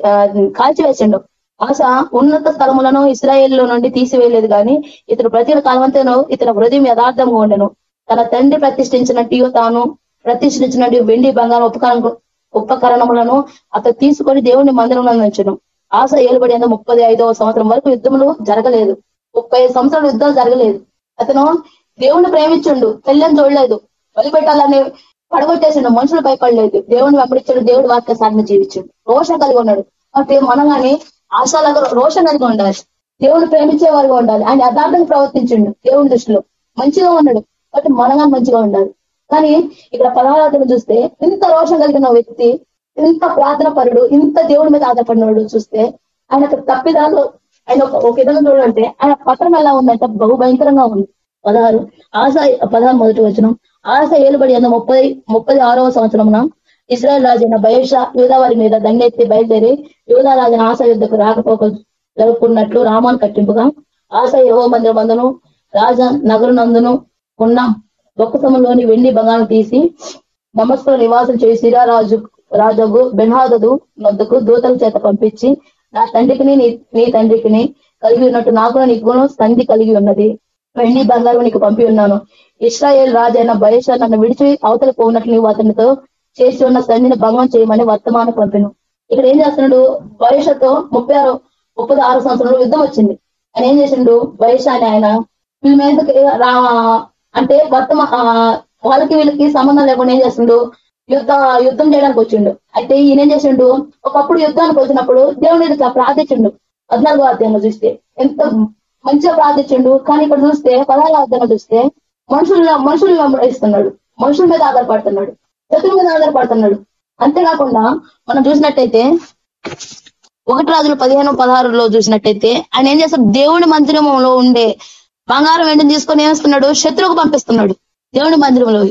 కాల్చివేసిండు. ఆశ ఉన్నత స్థలములను ఇస్రాయేల్లో నుండి తీసివేయలేదు కానీ ఇతడు ప్రతి కాలవంతను ఇతని హృదయం యథార్థంగా ఉండను. తన తండ్రి ప్రతిష్ఠించినట్టు తాను ప్రతిష్ఠించినట్టు వెండి బంగారం ఉపకరణ ఉపకరణములను అతను తీసుకొని దేవుని మందిరంలో ఉంచను ఆశ ఏలుబడి అంత ముప్పై ఐదవ సంవత్సరం వరకు యుద్ధములు జరగలేదు. ముప్పై సంవత్సరాలు యుద్ధాలు జరగలేదు. అతను దేవుణ్ణి ప్రేమించుండు. పెళ్ళని చూడలేదు. వదిలిపెట్టాలని పడగొట్టేసిండు. మనుషులు భయపడలేదు. దేవుని వెంబడించాడు దేవుడు వాక్య సాధన జీవించాడు. రోషం కలిగి ఉన్నాడు. కాబట్టి మనం కానీ ఆశాలకు రోషం కలిగి ఉండాలి. దేవుడు ప్రేమించే వారిగా ఉండాలి. ఆయన యథార్థంగా ప్రవర్తించండు దేవుని దృష్టిలో. మంచిగా ఉన్నాడు. కాబట్టి మనగా మంచిగా ఉండాలి. కానీ ఇక్కడ పదహారాధన చూస్తే ఇంత రోషం కలిగిన వ్యక్తి ఇంత ప్రార్థన పరుడు ఇంత దేవుడి మీద ఆధారపడినోడు చూస్తే ఆయన తప్పిదాలు ఆయన ఒక ఒక విధంగా చూడాలంటే ఆయన పత్రం ఎలా ఉందంటే బహు భయంకరంగా ఉంది. పదహారు ఆశ పదహారు మొదటి వచనం. ఆశ ఏలుబడి అన్న ముప్పై ముప్పై ఆరవ సంవత్సరమున ఇస్రాయల్ రాజైన బయష యూదావారి మీద దండెత్తి బయలుదేరి యూదా రాజైన ఆశ యుద్ధకు రాకపోకలు జరుపుకున్నట్లు రామాను కట్టింపుగా ఆశ యహో మందిరం అందును రాజ నగరు నందును ఉన్న బొక్కసములోని వెండి బంగారం తీసి నమస్కార నివాసం చేసి సిరా రాజు రాజగు బెన్హాదదు నొద్దుకు దూతల చేత పంపించి నా తండ్రికిని నీ నీ తండ్రికిని కలిగి ఉన్నట్టు నాకు నీకును సంధి కలిగి ఉన్నది. వెండి బంగారం నీకు పంపి ఉన్నాను. ఇస్రాయేల్ రాజైన బయష నన్ను విడిచి అవతల పోనట్లు నీవు అతనితో చేసి ఉన్న సంధిని భంగం చేయమని వర్తమానం పంపిను. ఇక్కడ ఏం చేస్తున్నాడు? బయషతో ముప్పై ఆరు ముప్పై ఆరు సంవత్సరంలో యుద్ధం వచ్చింది. ఆయన ఏం చేసిండు? వయసు అని ఆయన వీళ్ళ మీదకి రా అంటే వర్తమా వాళ్ళకి వీళ్ళకి సంబంధం లేకుండా ఏం చేస్తుండు? యుద్ధ యుద్ధం చేయడానికి వచ్చిండు. అయితే ఈయన ఏం చేసిండు? ఒకప్పుడు యుద్ధానికి వచ్చినప్పుడు దేవుని ఇట్లా ప్రార్థించిండు. పద్నాలుగో అధ్యాయంలో చూస్తే ఎంత మంచిగా ప్రార్థించండు. కానీ ఇక్కడ చూస్తే పదాల అర్థంగా చూస్తే మనుషులు మనుషులు వెంబడిస్తున్నాడు మనుషుల మీద ఆధారపడుతున్నాడు. శత్రువు మీద ఆధారపడుతున్నాడు. అంతేకాకుండా మనం చూసినట్టయితే ఒకటి రాజులు పదిహేను పదహారులో చూసినట్టయితే ఆయన ఏం చేస్తాడు? దేవుని మందిరంలో ఉండే బంగారం వెండిని తీసుకొని ఏమిస్తున్నాడు శత్రువుకు పంపిస్తున్నాడు. దేవుని మందిరంలో.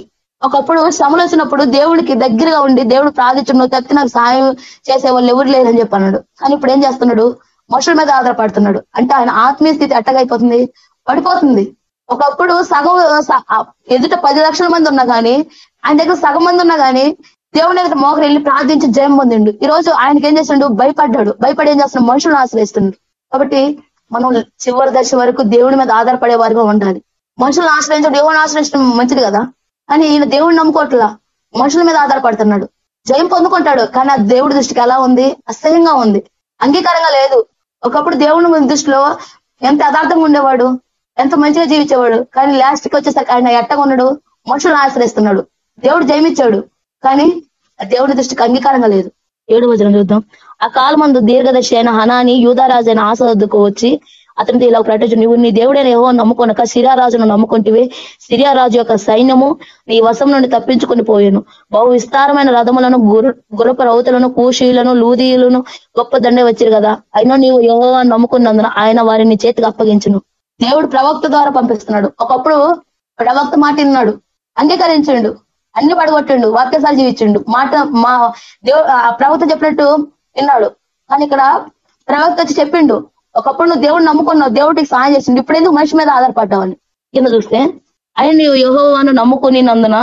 ఒకప్పుడు శ్రమలు వచ్చినప్పుడు దేవుడికి దగ్గరగా ఉండి దేవుడు ప్రార్థించడం తప్పితే నాకు సాయం చేసే వాళ్ళు ఎవరు లేదని చెప్పన్నాడు. కానీ ఇప్పుడు ఏం చేస్తున్నాడు? మనుషుల మీద ఆధారపడుతున్నాడు. అంటే ఆయన ఆత్మీయ స్థితి అట్టగైపోతుంది పడిపోతుంది. ఒకప్పుడు సగం స- ఎదుట పది లక్షల మంది ఉన్నా కానీ ఆయన దగ్గర సగం మంది ఉన్నా కానీ దేవుని దగ్గర మోకరు వెళ్ళి ప్రార్థించి జయం పొందిండు. ఈ రోజు ఆయనకి ఏం చేసిండు భయపడ్డాడు. భయపడి ఏం చేస్తున్నాడు? మనుషులను ఆశ్రయిస్తుండు. కాబట్టి మనం చివరి దశ వరకు దేవుని మీద ఆధారపడే వారిగా ఉండాలి. మనుషులను ఆశ్రయించడం దేవుని ఆశ్రయించడం మంచిది కదా? కానీ ఈయన దేవుడిని నమ్ముకోవట్లా? మనుషుల మీద ఆధారపడుతున్నాడు. జయం పొందుకుంటాడు. కానీ ఆ దేవుడి దృష్టికి ఎలా ఉంది? అసహ్యంగా ఉంది. అంగీకారంగా లేదు. ఒకప్పుడు దేవుని దృష్టిలో ఎంత యథార్థంగా ఉండేవాడు ఎంత మంచిగా జీవించేవాడు కానీ లాస్ట్కి వచ్చేసరికి ఆయన ఎట్టగా ఉన్నాడు? మనుషులను ఆశ్రయిస్తున్నాడు. దేవుడు జయమిచ్చాడు కానీ దేవుడి దృష్టికి అంగీకారంగా లేదు. ఏడు వచనం చూద్దాం. ఆ కాలమందు దీర్ఘదర్శి అయిన హనాని యూదారాజు అయిన ఆశ వచ్చి అతనితో ఇలా ప్రకటించు. నువ్వు నీ దేవుడైన ఏవో నమ్ముకొనక సిరియారాజును నమ్ముకుంటివి. సిరియారాజు యొక్క సైన్యము నీ వశం నుండి తప్పించుకొని పోయాను. బహు విస్తారమైన రథములను గురు గురప రౌతులను కూషీలను లూదీయులను గొప్ప దండే వచ్చారు కదా. అయినా నీవు ఏవో నమ్ముకున్నందున ఆయన వారిని చేతికి అప్పగించును. దేవుడు ప్రవక్త ద్వారా పంపిస్తున్నాడు. ఒకప్పుడు ప్రవక్త మాట విన్నాడు. అంగీకరించండు. అన్ని పడగొట్టిండు. వాక్యసాలు జీవించిండు. మాట మా దేవు ఆ ప్రవక్త చెప్పినట్టు విన్నాడు. కానీ ఇక్కడ ప్రవక్త వచ్చి చెప్పిండు. ఒకప్పుడు నువ్వు దేవుడు నమ్ముకున్నావు దేవుడికి సహాయం చేసిండు. ఇప్పుడు ఎందుకు మనిషి మీద ఆధారపడ్డావని? కింద చూస్తే ఆయన నీవు యహోవాను నమ్ముకుని నందున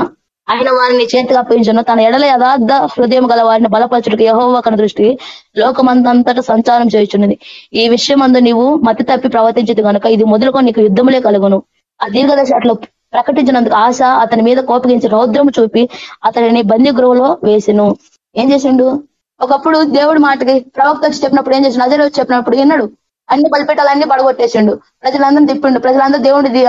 ఆయన వారిని చేతికి అప్పగించను. తన ఎడల యథార్థ హృదయం గల వారిని బలపరచుటకు యహోవా కన దృష్టి లోకమంతంతట సంచారం చేయుచున్నది. ఈ విషయం అందు నీవు మతి తప్పి ప్రవర్తించదు కనుక ఇది మొదలుకొని నీకు యుద్ధములే కలుగును. ఆ దీర్ఘదశ అట్లా ప్రకటించినందుకు ఆశ అతని మీద కోపగించి రౌద్రము చూపి అతనిని బందీ గృహలో వేసిను. ఏం చేసిండు? ఒకప్పుడు దేవుడి మాటకి ప్రవక్త వచ్చి చెప్పినప్పుడు ఏం చేసిండు? అదే వచ్చి చెప్పినప్పుడు విన్నాడు? అన్ని బలిపెట్టాలన్నీ పడగొట్టేసిండు. ప్రజలందరూ తిప్పిండు. ప్రజలందరూ దేవుడి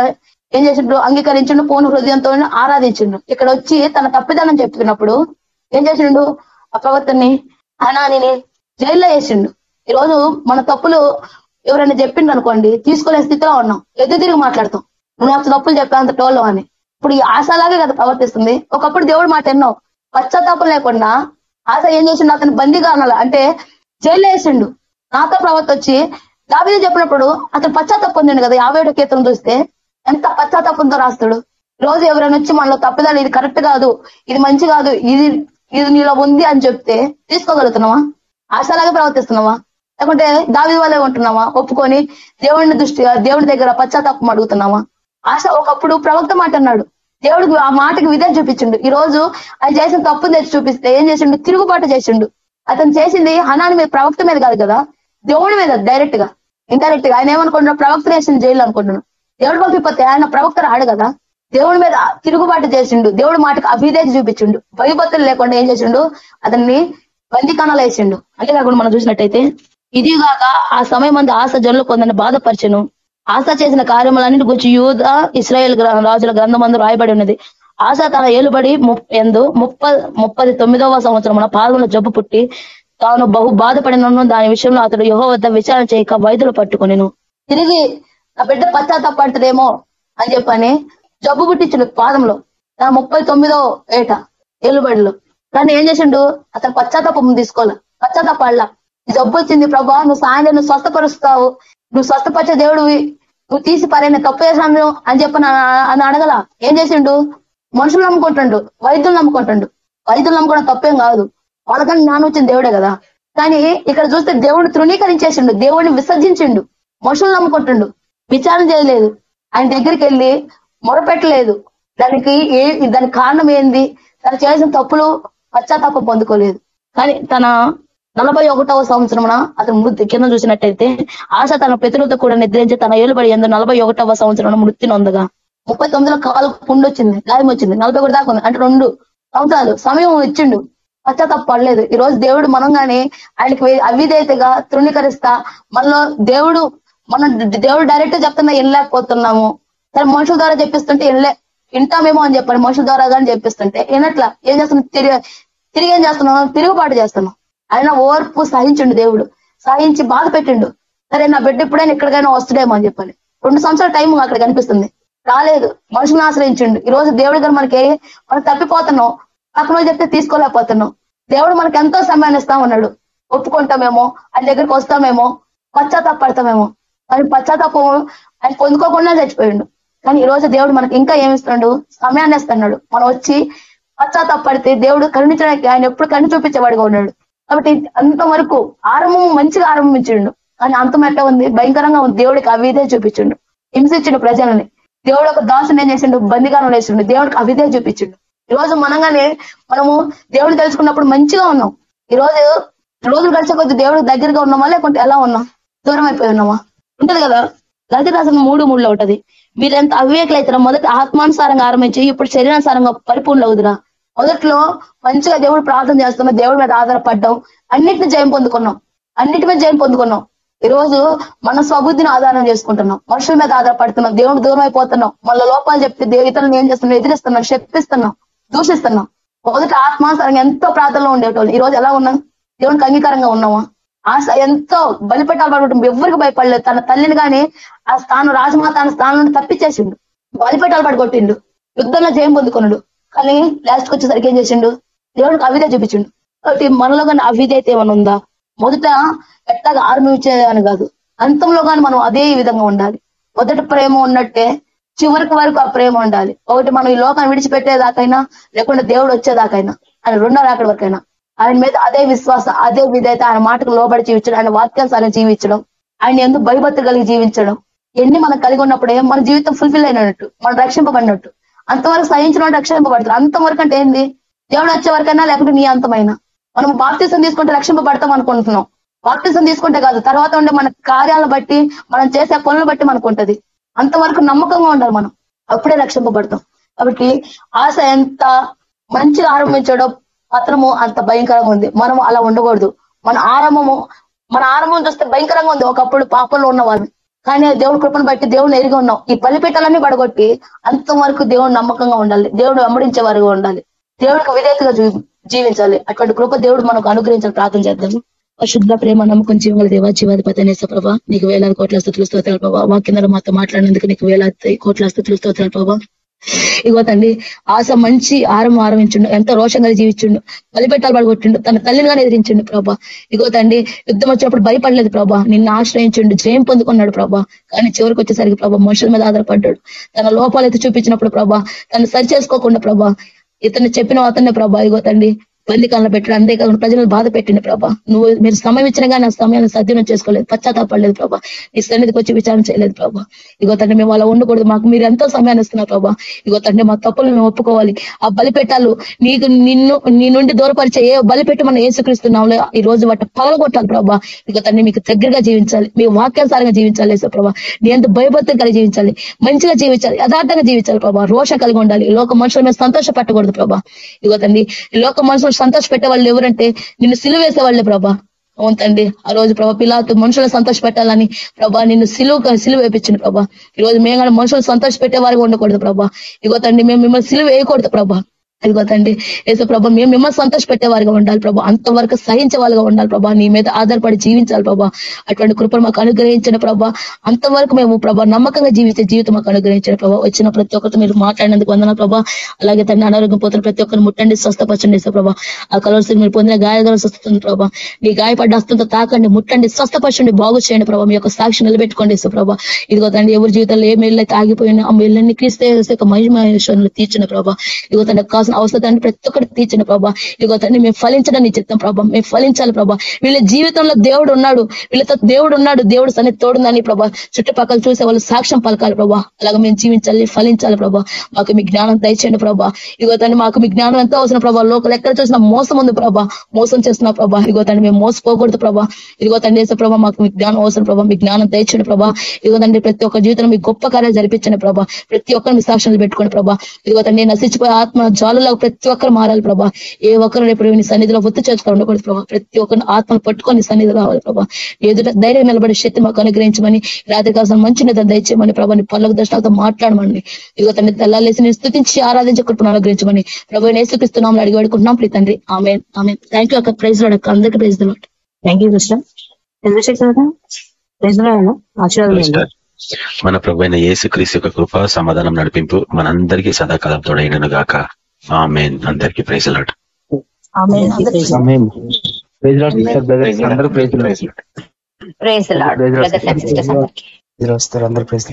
ఏం చేసిండు అంగీకరించిండు పూర్ణ హృదయంతో ఆరాధించిండు. ఇక్కడ వచ్చి తన తప్పిదనం చెప్తున్నప్పుడు ఏం చేసిండు? ఆ ప్రవక్తని అనానిని జైల్లో వేసిండు. ఈ రోజు మన తప్పులు ఎవరైనా చెప్పిండు అనుకోండి తీసుకునే స్థితిలో ఉన్నాం. ఎదురు తిరిగి మాట్లాడతాం. నువ్వు నాకు తప్పులు చెప్పేంత టోల్లో అని. ఇప్పుడు ఈ ఆశలాగే కదా ప్రవర్తిస్తుంది. ఒకప్పుడు దేవుడు మాట ఎన్నో. పశ్చాత్తాపం లేకుండా ఆశ ఏం చేసిండు? అతను బందీగా అనాలి అంటే జైల్లో వేసిండు. నాతో ప్రవర్తి వచ్చి దావీదు చెప్పినప్పుడు అతను పశ్చాత్తాపం పొందిండు కదా యాభై ఏడు కీర్తన చూస్తే ఎంత పశ్చాత్తాపంతో రాస్తాడు. రోజు ఎవరైనా వచ్చి మనలో తప్పిదాలు ఇది కరెక్ట్ కాదు ఇది మంచి కాదు ఇది ఇది నీలో ఉంది అని చెప్తే తీసుకోగలుగుతున్నావా? ఆశలాగే ప్రవర్తిస్తున్నావా? లేకుంటే దావి వాళ్ళే ఉంటున్నావా? ఒప్పుకొని దేవుడిని దృష్టిగా దేవుడి దగ్గర పశ్చాత్తాపం అడుగుతున్నావా? ఆశ ఒకప్పుడు ప్రవక్త మాట అన్నాడు. దేవుడికి ఆ మాటకి విధం చూపించిండు. ఈ రోజు అది చేసిన తప్పు తెచ్చి చూపిస్తే ఏం చేసిండు? తిరుగుబాటు చేసిండు. అతను చేసింది హనాని మీద ప్రవక్త మీద కాదు కదా? దేవుడి మీద డైరెక్ట్గా ఇండైరెక్ట్గా. ఆయన ఏమనుకుంటున్నాడు? ప్రవక్త వేసిన జైలు అనుకుంటున్నాడు. దేవుడు పంపిపోతే ఆయన ప్రవక్త రాడు కదా. దేవుడి మీద తిరుగుబాటు చేసిండు. దేవుడి మాటకు అభిదేశ చూపించిండు. భయభక్తులు లేకుండా ఏం చేసిండు? అతన్ని బందికానాలు వేసిండు. అంతేకాకుండా మనం చూసినట్టయితే ఇదిగాక ఆ సమయం అందు ఆశ జనులు కొందరిని బాధపరచను. ఆశ చేసిన కార్యములన్నిటి గురించి యూద ఇస్రాయేల్ రాజుల గ్రంథమందు రాయబడి ఉన్నది. ఆశ తన ఏలుబడి ముప్- ఎందు ముప్ప ముప్పది తొమ్మిదవ సంవత్సరమున పాల్గొన జబ్బు పుట్టి తాను బహు బాధపడినను. దాని విషయంలో అతడు యుహో వద్ద విచారణ చేయక వైద్యులు పట్టుకునేను. తిరిగి నా బిడ్డ పశ్చాత్తాపడుతుందేమో అని చెప్పని జబ్బు పుట్టించిండు పాదంలో. నా ముప్పై తొమ్మిదో ఏట ఏలుబడిలో. కానీ ఏం చేసిండు? అతను పశ్చాత్తాపం తీసుకోవాలి. పశ్చాత్తాపడలా. జబ్బు వచ్చింది ప్రభా. నువ్వు సాయంత్రం నువ్వు స్వస్థపరుస్తావు. నువ్వు స్వస్థపరిచే దేవుడివి. నువ్వు తీసి పరైన తప్పు చేశాను అని చెప్పి అని అడగల. ఏం చేసిండు? మనుషులు నమ్ముకుంటుండు. వైద్యులు నమ్ముకుంటుండు. వైద్యులు నమ్ముకోవడం తప్పేం కాదు. వాళ్ళకన్నా జ్ఞానం వచ్చిన దేవుడే కదా. కానీ ఇక్కడ చూస్తే దేవుడిని తృణీకరించేసిండు దేవుడిని విసర్జించిండు మనుషులు నమ్ముకుంటుండు విచారణ చేయలేదు. ఆయన దగ్గరికి వెళ్ళి మొరపెట్టలేదు. దానికి ఏ దానికి కారణం ఏంది? తను చేసిన తప్పులు పశ్చాత్తాపం పొందుకోలేదు. కానీ తన నలభై ఒకటవ సంవత్సరమున అతను మృతి కింద చూసినట్టయితే ఆశ తన పితరులతో కూడా నిద్రించి తన ఏలుబడి ఎందు నలభై ఒకటవ సంవత్సరం మృతి నొందగా. ముప్పై తొమ్మిదిలో కాలు పుండొచ్చింది గాయం వచ్చింది నలభై ఒకటి దాకా ఉంది. అంటే రెండు సంవత్సరాలు సమయం ఇచ్చిండు. పశ్చాత్తాపడలేదు ఈ రోజు దేవుడు మనం గాని ఆయనకి అవిధేతగా తృణీకరిస్తా. మనలో దేవుడు మనం దేవుడు డైరెక్ట్ చెప్తున్నా వినలేకపోతున్నాము. సరే మనుషుల ద్వారా చెప్పిస్తుంటే వినలే వింటామేమో అని చెప్పండి మనుషుల ద్వారా కానీ చెప్పిస్తుంటే వినట్లా. ఏం చేస్తున్నాం? తిరిగి తిరిగి ఏం చేస్తున్నాం? తిరుగుబాటు చేస్తున్నాం. ఆయన ఓర్పు సహించిండు దేవుడు. సహించి బాధ పెట్టిండు. సరే నా బిడ్డ ఇప్పుడైనా ఎక్కడికైనా వస్తుడేమో అని చెప్పాలి. రెండు సంవత్సరాల టైం అక్కడ కనిపిస్తుంది. రాలేదు. మనుషులను ఆశ్రయించిండు. ఈ రోజు దేవుడు గారు మనకి మనం తప్పిపోతున్నాం. పక్కన చెప్తే తీసుకోలేకపోతున్నాం దేవుడు మనకి ఎంతో సమయాన్ని ఇస్తా ఉన్నాడు. ఒప్పుకుంటామేమో ఆయన దగ్గరికి వస్తామేమో పశ్చాత్తాపడతామేమో కానీ పశ్చాత్తాపం ఆయన పొందుకోకుండా చచ్చిపోయిండు. కానీ ఈ రోజు దేవుడు మనకి ఇంకా ఏమిస్తున్నాడు సమయాన్ని ఇస్తున్నాడు. మనం వచ్చి పశ్చాత్తాపడితే దేవుడు కరుణించడానికి ఆయన ఎప్పుడు కరుణ చూపించేవాడుగా ఉన్నాడు. కాబట్టి అంతవరకు ఆరంభం మంచిగా ఆరంభించిండు. కానీ అంతం ఎట్లా ఉంది? భయంకరంగా ఉంది. దేవుడికి అవిధే చూపించిండు. హింసించిండు ప్రజలని. దేవుడు ఒక దాసుని ఏం చేసిండు? బందిగానం వేసిండు. దేవుడికి అవిధే చూపించిండు. ఈ రోజు మనము దేవుడు తెలుసుకున్నప్పుడు మంచిగా ఉన్నాం. ఈ రోజు రోజులు గడిచే కొద్ది దేవుడు దగ్గరగా ఉన్నామా లేకుంటే ఎలా ఉన్నాం? దూరం అయిపోయి ఉన్నామా? ఉంటది కదా? గతి రాసిన మూడు మూడులో ఉంటది. మీరెంత అవివేకులైతారా మొదట ఆత్మానుసారంగా ఆరంభించి ఇప్పుడు శరీరానుసారంగా పరిపూర్ణ అవుతురా మొదట్లో మంచిగా దేవుడు ప్రార్థన చేస్తున్నాం దేవుడి మీద ఆధారపడ్డాం. అన్నిటిని జయం పొందుకున్నాం. అన్నిటి మీద జయం పొందుకున్నాం. ఈ రోజు మన స్వబుద్ధిని ఆధారం చేసుకుంటున్నాం. మనుషుల మీద ఆధారపడుతున్నాం. దేవుడు దూరం అయిపోతున్నాం. మళ్ళీ లోపాలు చెప్తే దేవు ఇతరులను ఏం చేస్తున్నాం? ఎదిరిస్తున్నాం. శప్పిస్తున్నాం దూషిస్తున్నాం. మొదట ఆత్మానుసారంగా ఎంతో ప్రార్థనలో ఉండేటోళ్ళు. ఈ రోజు ఎలా ఉన్నాం? దేవునికి అంగీకారంగా ఉన్నామా? ఆశ ఎంతో బలిపెట్టాలి ఎవరికి భయపడలేదు. తన తల్లిని కానీ ఆ స్థానం రాజమా తన స్థానం నుండి తప్పించేసిండు. బలిపెట్టాలి కొట్టిండు యుద్ధంలో జయం పొందుకున్నాడు కానీ లాస్ట్కి వచ్చేసరికి ఏం చేసిండు? దేవుడికి అవిదే చూపించిండు. కాబట్టి మనలో కానీ అవిధేయత ఏమైనా ఉందా? మొదట ఎట్లాగా ఆరంభించేదని కాదు. అంతంలో కానీ మనం అదే విధంగా ఉండాలి. మొదటి ప్రేమ ఉన్నట్టే చివరికి వరకు ఆ ప్రేమ ఉండాలి. ఒకటి మనం ఈ లోకాన్ని విడిచిపెట్టేదాకైనా లేకుండా దేవుడు వచ్చేదాకైనా ఆయన రెండో రాకడి వరకైనా. ఆయన మీద అదే విశ్వాసం అదే విధైతే ఆయన మాటకు లోబడి జీవించడం ఆయన వాక్యానుసారం జీవించడం ఆయన ఎందుకు భయభక్తి కలిగి జీవించడం. ఎన్ని మనం కలిగి ఉన్నప్పుడే మన జీవితం ఫుల్ఫిల్ అయినట్టు మనం రక్షింపబడినట్టు. అంతవరకు సహించిన రక్షింపబడతారు అంతవరకు అంటే ఏంది? దేవుడు వచ్చే వరకైనా లేకుంటే నీ అంతమైనా. మనం బాప్తీసం తీసుకుంటే రక్షింపబడతాం అనుకుంటున్నాం. బాప్తీసం తీసుకుంటే కాదు తర్వాత ఉండే మన కార్యాలను బట్టి మనం చేసే పనులు బట్టి మనకు ఉంటది. అంతవరకు నమ్మకంగా ఉండాలి మనం. అప్పుడే రక్షింపబడతాం కాబట్టి ఆశ ఎంత మంచిగా ఆరంభించడం పత్రము అంత భయంకరంగా ఉంది. మనం అలా ఉండకూడదు. మన ఆరంభము మన ఆరంభం చూస్తే భయంకరంగా ఉంది. ఒకప్పుడు పాపంలో ఉన్నవాళ్ళు. కానీ దేవుడి కృపను బట్టి దేవుడిని ఎరిగి ఉన్నాం. ఈ బలిపీఠాలన్నీ పడగొట్టి అంతవరకు దేవుడు నమ్మకంగా ఉండాలి. దేవుడు వెంబడించే వారిగా ఉండాలి. దేవుడికి విధేయతగా జీవించాలి. అటువంటి కృప దేవుడు మనకు అనుగ్రహించాలి ప్రార్థన చేద్దాము. శుద్ధ ప్రేమ నమ్మకం జీవగల దేవా జీవాధిపతి అనేస ప్రభా నీకు వేలాది కోట్ల స్థుతులు స్తోత్రాలు ప్రభావ వాక్యంధ్ర మాతో మాట్లాడినందుకు నీకు వేలాది కోట్ల స్థుతులు స్తోత్రాలు ప్రభా. ఇగో తండ్రి ఆశ మంచి ఆరం ఆరంభించిండు ఎంతో రోషంగా జీవించిండు బలిపెట్టాలు పడగొట్టిండు తన తల్లిని కానీ ఎదిరించిండు ప్రభా. ఇగో తండ్రి యుద్ధం వచ్చినప్పుడు భయపడలేదు ప్రభా. నిన్ను ఆశ్రయించిండు జయం పొందుకున్నాడు ప్రభా. కానీ చివరికి వచ్చేసరికి ప్రభా మనుషుల మీద ఆధారపడ్డాడు. తన లోపాలు చూపించినప్పుడు ప్రభా తను సరి చేసుకోకుండా ప్రభా ఇతను చెప్పిన అతన్నే ప్రభా. ఇగో తండ్రి బందికాలను పెట్టడం అంతేకాకుండా ప్రజలను బాధ పెట్టింది ప్రభా. నువ్వు మీరు సమయం ఇచ్చినా కానీ ఆ సమయాన్ని సద్వినం చేసుకోలేదు పశ్చాత్తాపడలేదు ప్రభా. నీ సన్నిధికి వచ్చి విచారణ చేయలేదు ప్రభా. ఇగో తండ్రి మేము అలా ఉండకూడదు. మాకు మీరు ఎంతో సమయాన్ని ఇస్తున్నారు ప్రభా. ఇగో తండ్రి మా తప్పులు మేము ఒప్పుకోవాలి. ఆ బలిపెట్టాలు నీకు నిన్ను నీ నుండి దూరపరిచే ఏ బలిపెట్టి మనం ఏసుక్రీస్తున్నాంలే ఈ రోజు వాటి పగలగొట్టాలి ప్రభా. ఇగో తండ్రి మీకు దగ్గరగా జీవించాలి. మీ వాక్యానుసారంగా జీవించాలి యేసు ప్రభా. నీ ఎంత భయభక్తులు కలిగి జీవించాలి. మంచిగా జీవించాలి. యథార్థంగా జీవించాలి ప్రభా. రోషం కలిగి ఉండాలి. లోక మనుషుల మీద సంతోష పట్టకూడదు ప్రభా. ఇగో తండ్రి లోక మనుషులు సంతోష పెట్టే వాళ్ళు ఎవరంటే నిన్ను సిలువ వాళ్ళే ప్రభా. అవును తండ్రి ఆ రోజు ప్రభా పిల్లలతో మనుషులను సంతోష పెట్టాలని ప్రభా నిన్ను సిలువ సిలువ వేపించింది ప్రభా. ఈ రోజు మేము కూడా మనుషులు సంతోష పెట్టే వారికి ఉండకూడదు ప్రభా. ఇగో తండ్రి మేము మిమ్మల్ని సిలువ వేయకూడదు ప్రభా. ఇదిగో తండ్రి ఏసో ప్రభా మేము మిమ్మల్ని సంతోష పెట్టేవారుగా ఉండాలి ప్రభా. అంతవరకు సహించే వాళ్ళగా ఉండాలి ప్రభా. నీ మీద ఆధారపడి జీవించాలి ప్రభా. అటువంటి కృపను మాకు అనుగ్రహించిన ప్రభా. అంతవరకు మేము ప్రభా నమ్మకంగా జీవించే జీవితం మాకు అనుగ్రహించిన ప్రభా. వచ్చిన ప్రతి ఒక్కరితో మీరు మాట్లాడినందుకు వందన ప్రభా. అలాగే తండ్రి అనారోగ్యం పోతున్న ప్రతి ఒక్కరిని ముట్టండి స్వస్థపరచండి ఏసో ప్రభా. ఆ కలర్స్ మీరు పొందిన గాయాల స్వస్థతుంది ప్రభా. నీ గాయపడ్డ హస్తంతో తాకండి ముట్టండి స్వస్థపరచండి బాగు చేయండి ప్రభా. మీ యొక్క సాక్షి నిలబెట్టుకోండి ఏసో ప్రభా. ఇదిగో తండ్రి ఎవరి జీవితంలో ఏ మేళ్ళైతే ఆగిపోయినా ఆ మేళ్ళని క్రీస్తే మహిమ తీర్చిన ప్రభా. ఇదిగో తండ్రి కాసిన అవసరాన్ని ప్రతి ఒక్కటి తీర్చిన ప్రభా. ఇదిగో తండ్రి మేము ఫలించడం నీ చిత్తం ప్రభా. మేము ఫలించాలి ప్రభా. వీళ్ళ జీవితంలో దేవుడు ఉన్నాడు. వీళ్ళతో దేవుడు ఉన్నాడు. దేవుడు సన్ని తోడుందని ప్రభా. చుట్టుపక్కల చూసే వాళ్ళు సాక్ష్యం పలకాలి ప్రభా. అలాగ మేము జీవించాలి ఫలించాలి ప్రభా. మాకు మీ జ్ఞానం దయచేయండి ప్రభా. ఇదిగో తండ్రి మాకు మీ జ్ఞానం ఎంతో అవసరం ప్రభా. లోకల్ ఎక్కడ చూసినా మోసం ఉంది ప్రభా. మోసం చేస్తున్నా ప్రభా. ఇదిగో తండ్రి మేము మోసపోకూడదు ప్రభా. ఇదిగో తండ్రి చేసే ప్రభా మాకు మీ జ్ఞానం అవసరం ప్రభా. మీ జ్ఞానం దయచండి ప్రభా. ఇదిగో తండ్రి ప్రతి ఒక్క జీవితంలో మీ గొప్ప కార్యాలు జరిపించండి ప్రభా. ప్రతి ఒక్కరిని మీ సాక్ష్యాలు పెట్టుకోండి ప్రభా. ఇదిగో తండ్రి నశించిపోయే ఆత్మ జ్వాల వాళ్ళలో ప్రతి ఒక్కరు మారాలి ప్రభా. ఏ ఒక్కరు రేపు నీ సన్నిధిలో ఒత్తు చేస్తూ ఉండకూడదు ప్రభా. ప్రతి ఒక్కరిని ఆత్మను పట్టుకొని సన్నిధి రావాలి ప్రభా. ఎదుట ధైర్యం నిలబడే శక్తి మాకు అనుగ్రహించమని రాత్రి కాసం మంచి నిద్ర దయచేయమని ప్రభా. నీ పల్లక దర్శనాలతో మాట్లాడమని ఇదిగో తండ్రి తెల్లాలేసి నేను స్థుతించి ఆరాధించే కృపను అనుగ్రహించమని ప్రభు నేసుక్రిస్తున్నాం అడిగి వేడుకుంటున్నాం. ప్రీ తండ్రి ఆమె ఆమె థ్యాంక్ యూ అక్క. ప్రైజ్ అక్క. అందరికీ ప్రైజ్ థ్యాంక్ యూ కృష్ణ ఆశీర్వాదం మన ప్రభు అయిన యేసు క్రీస్తు యొక్క కృప సమాధానం నడిపింపు మనందరికీ సదాకాలం తోడైనను గాక ఆమెన్ అందరికీ ప్రైజ్ బ్రదర్స్ అందరూ ప్రైజ్ ప్రేజ్ అందరూ ప్రైజ్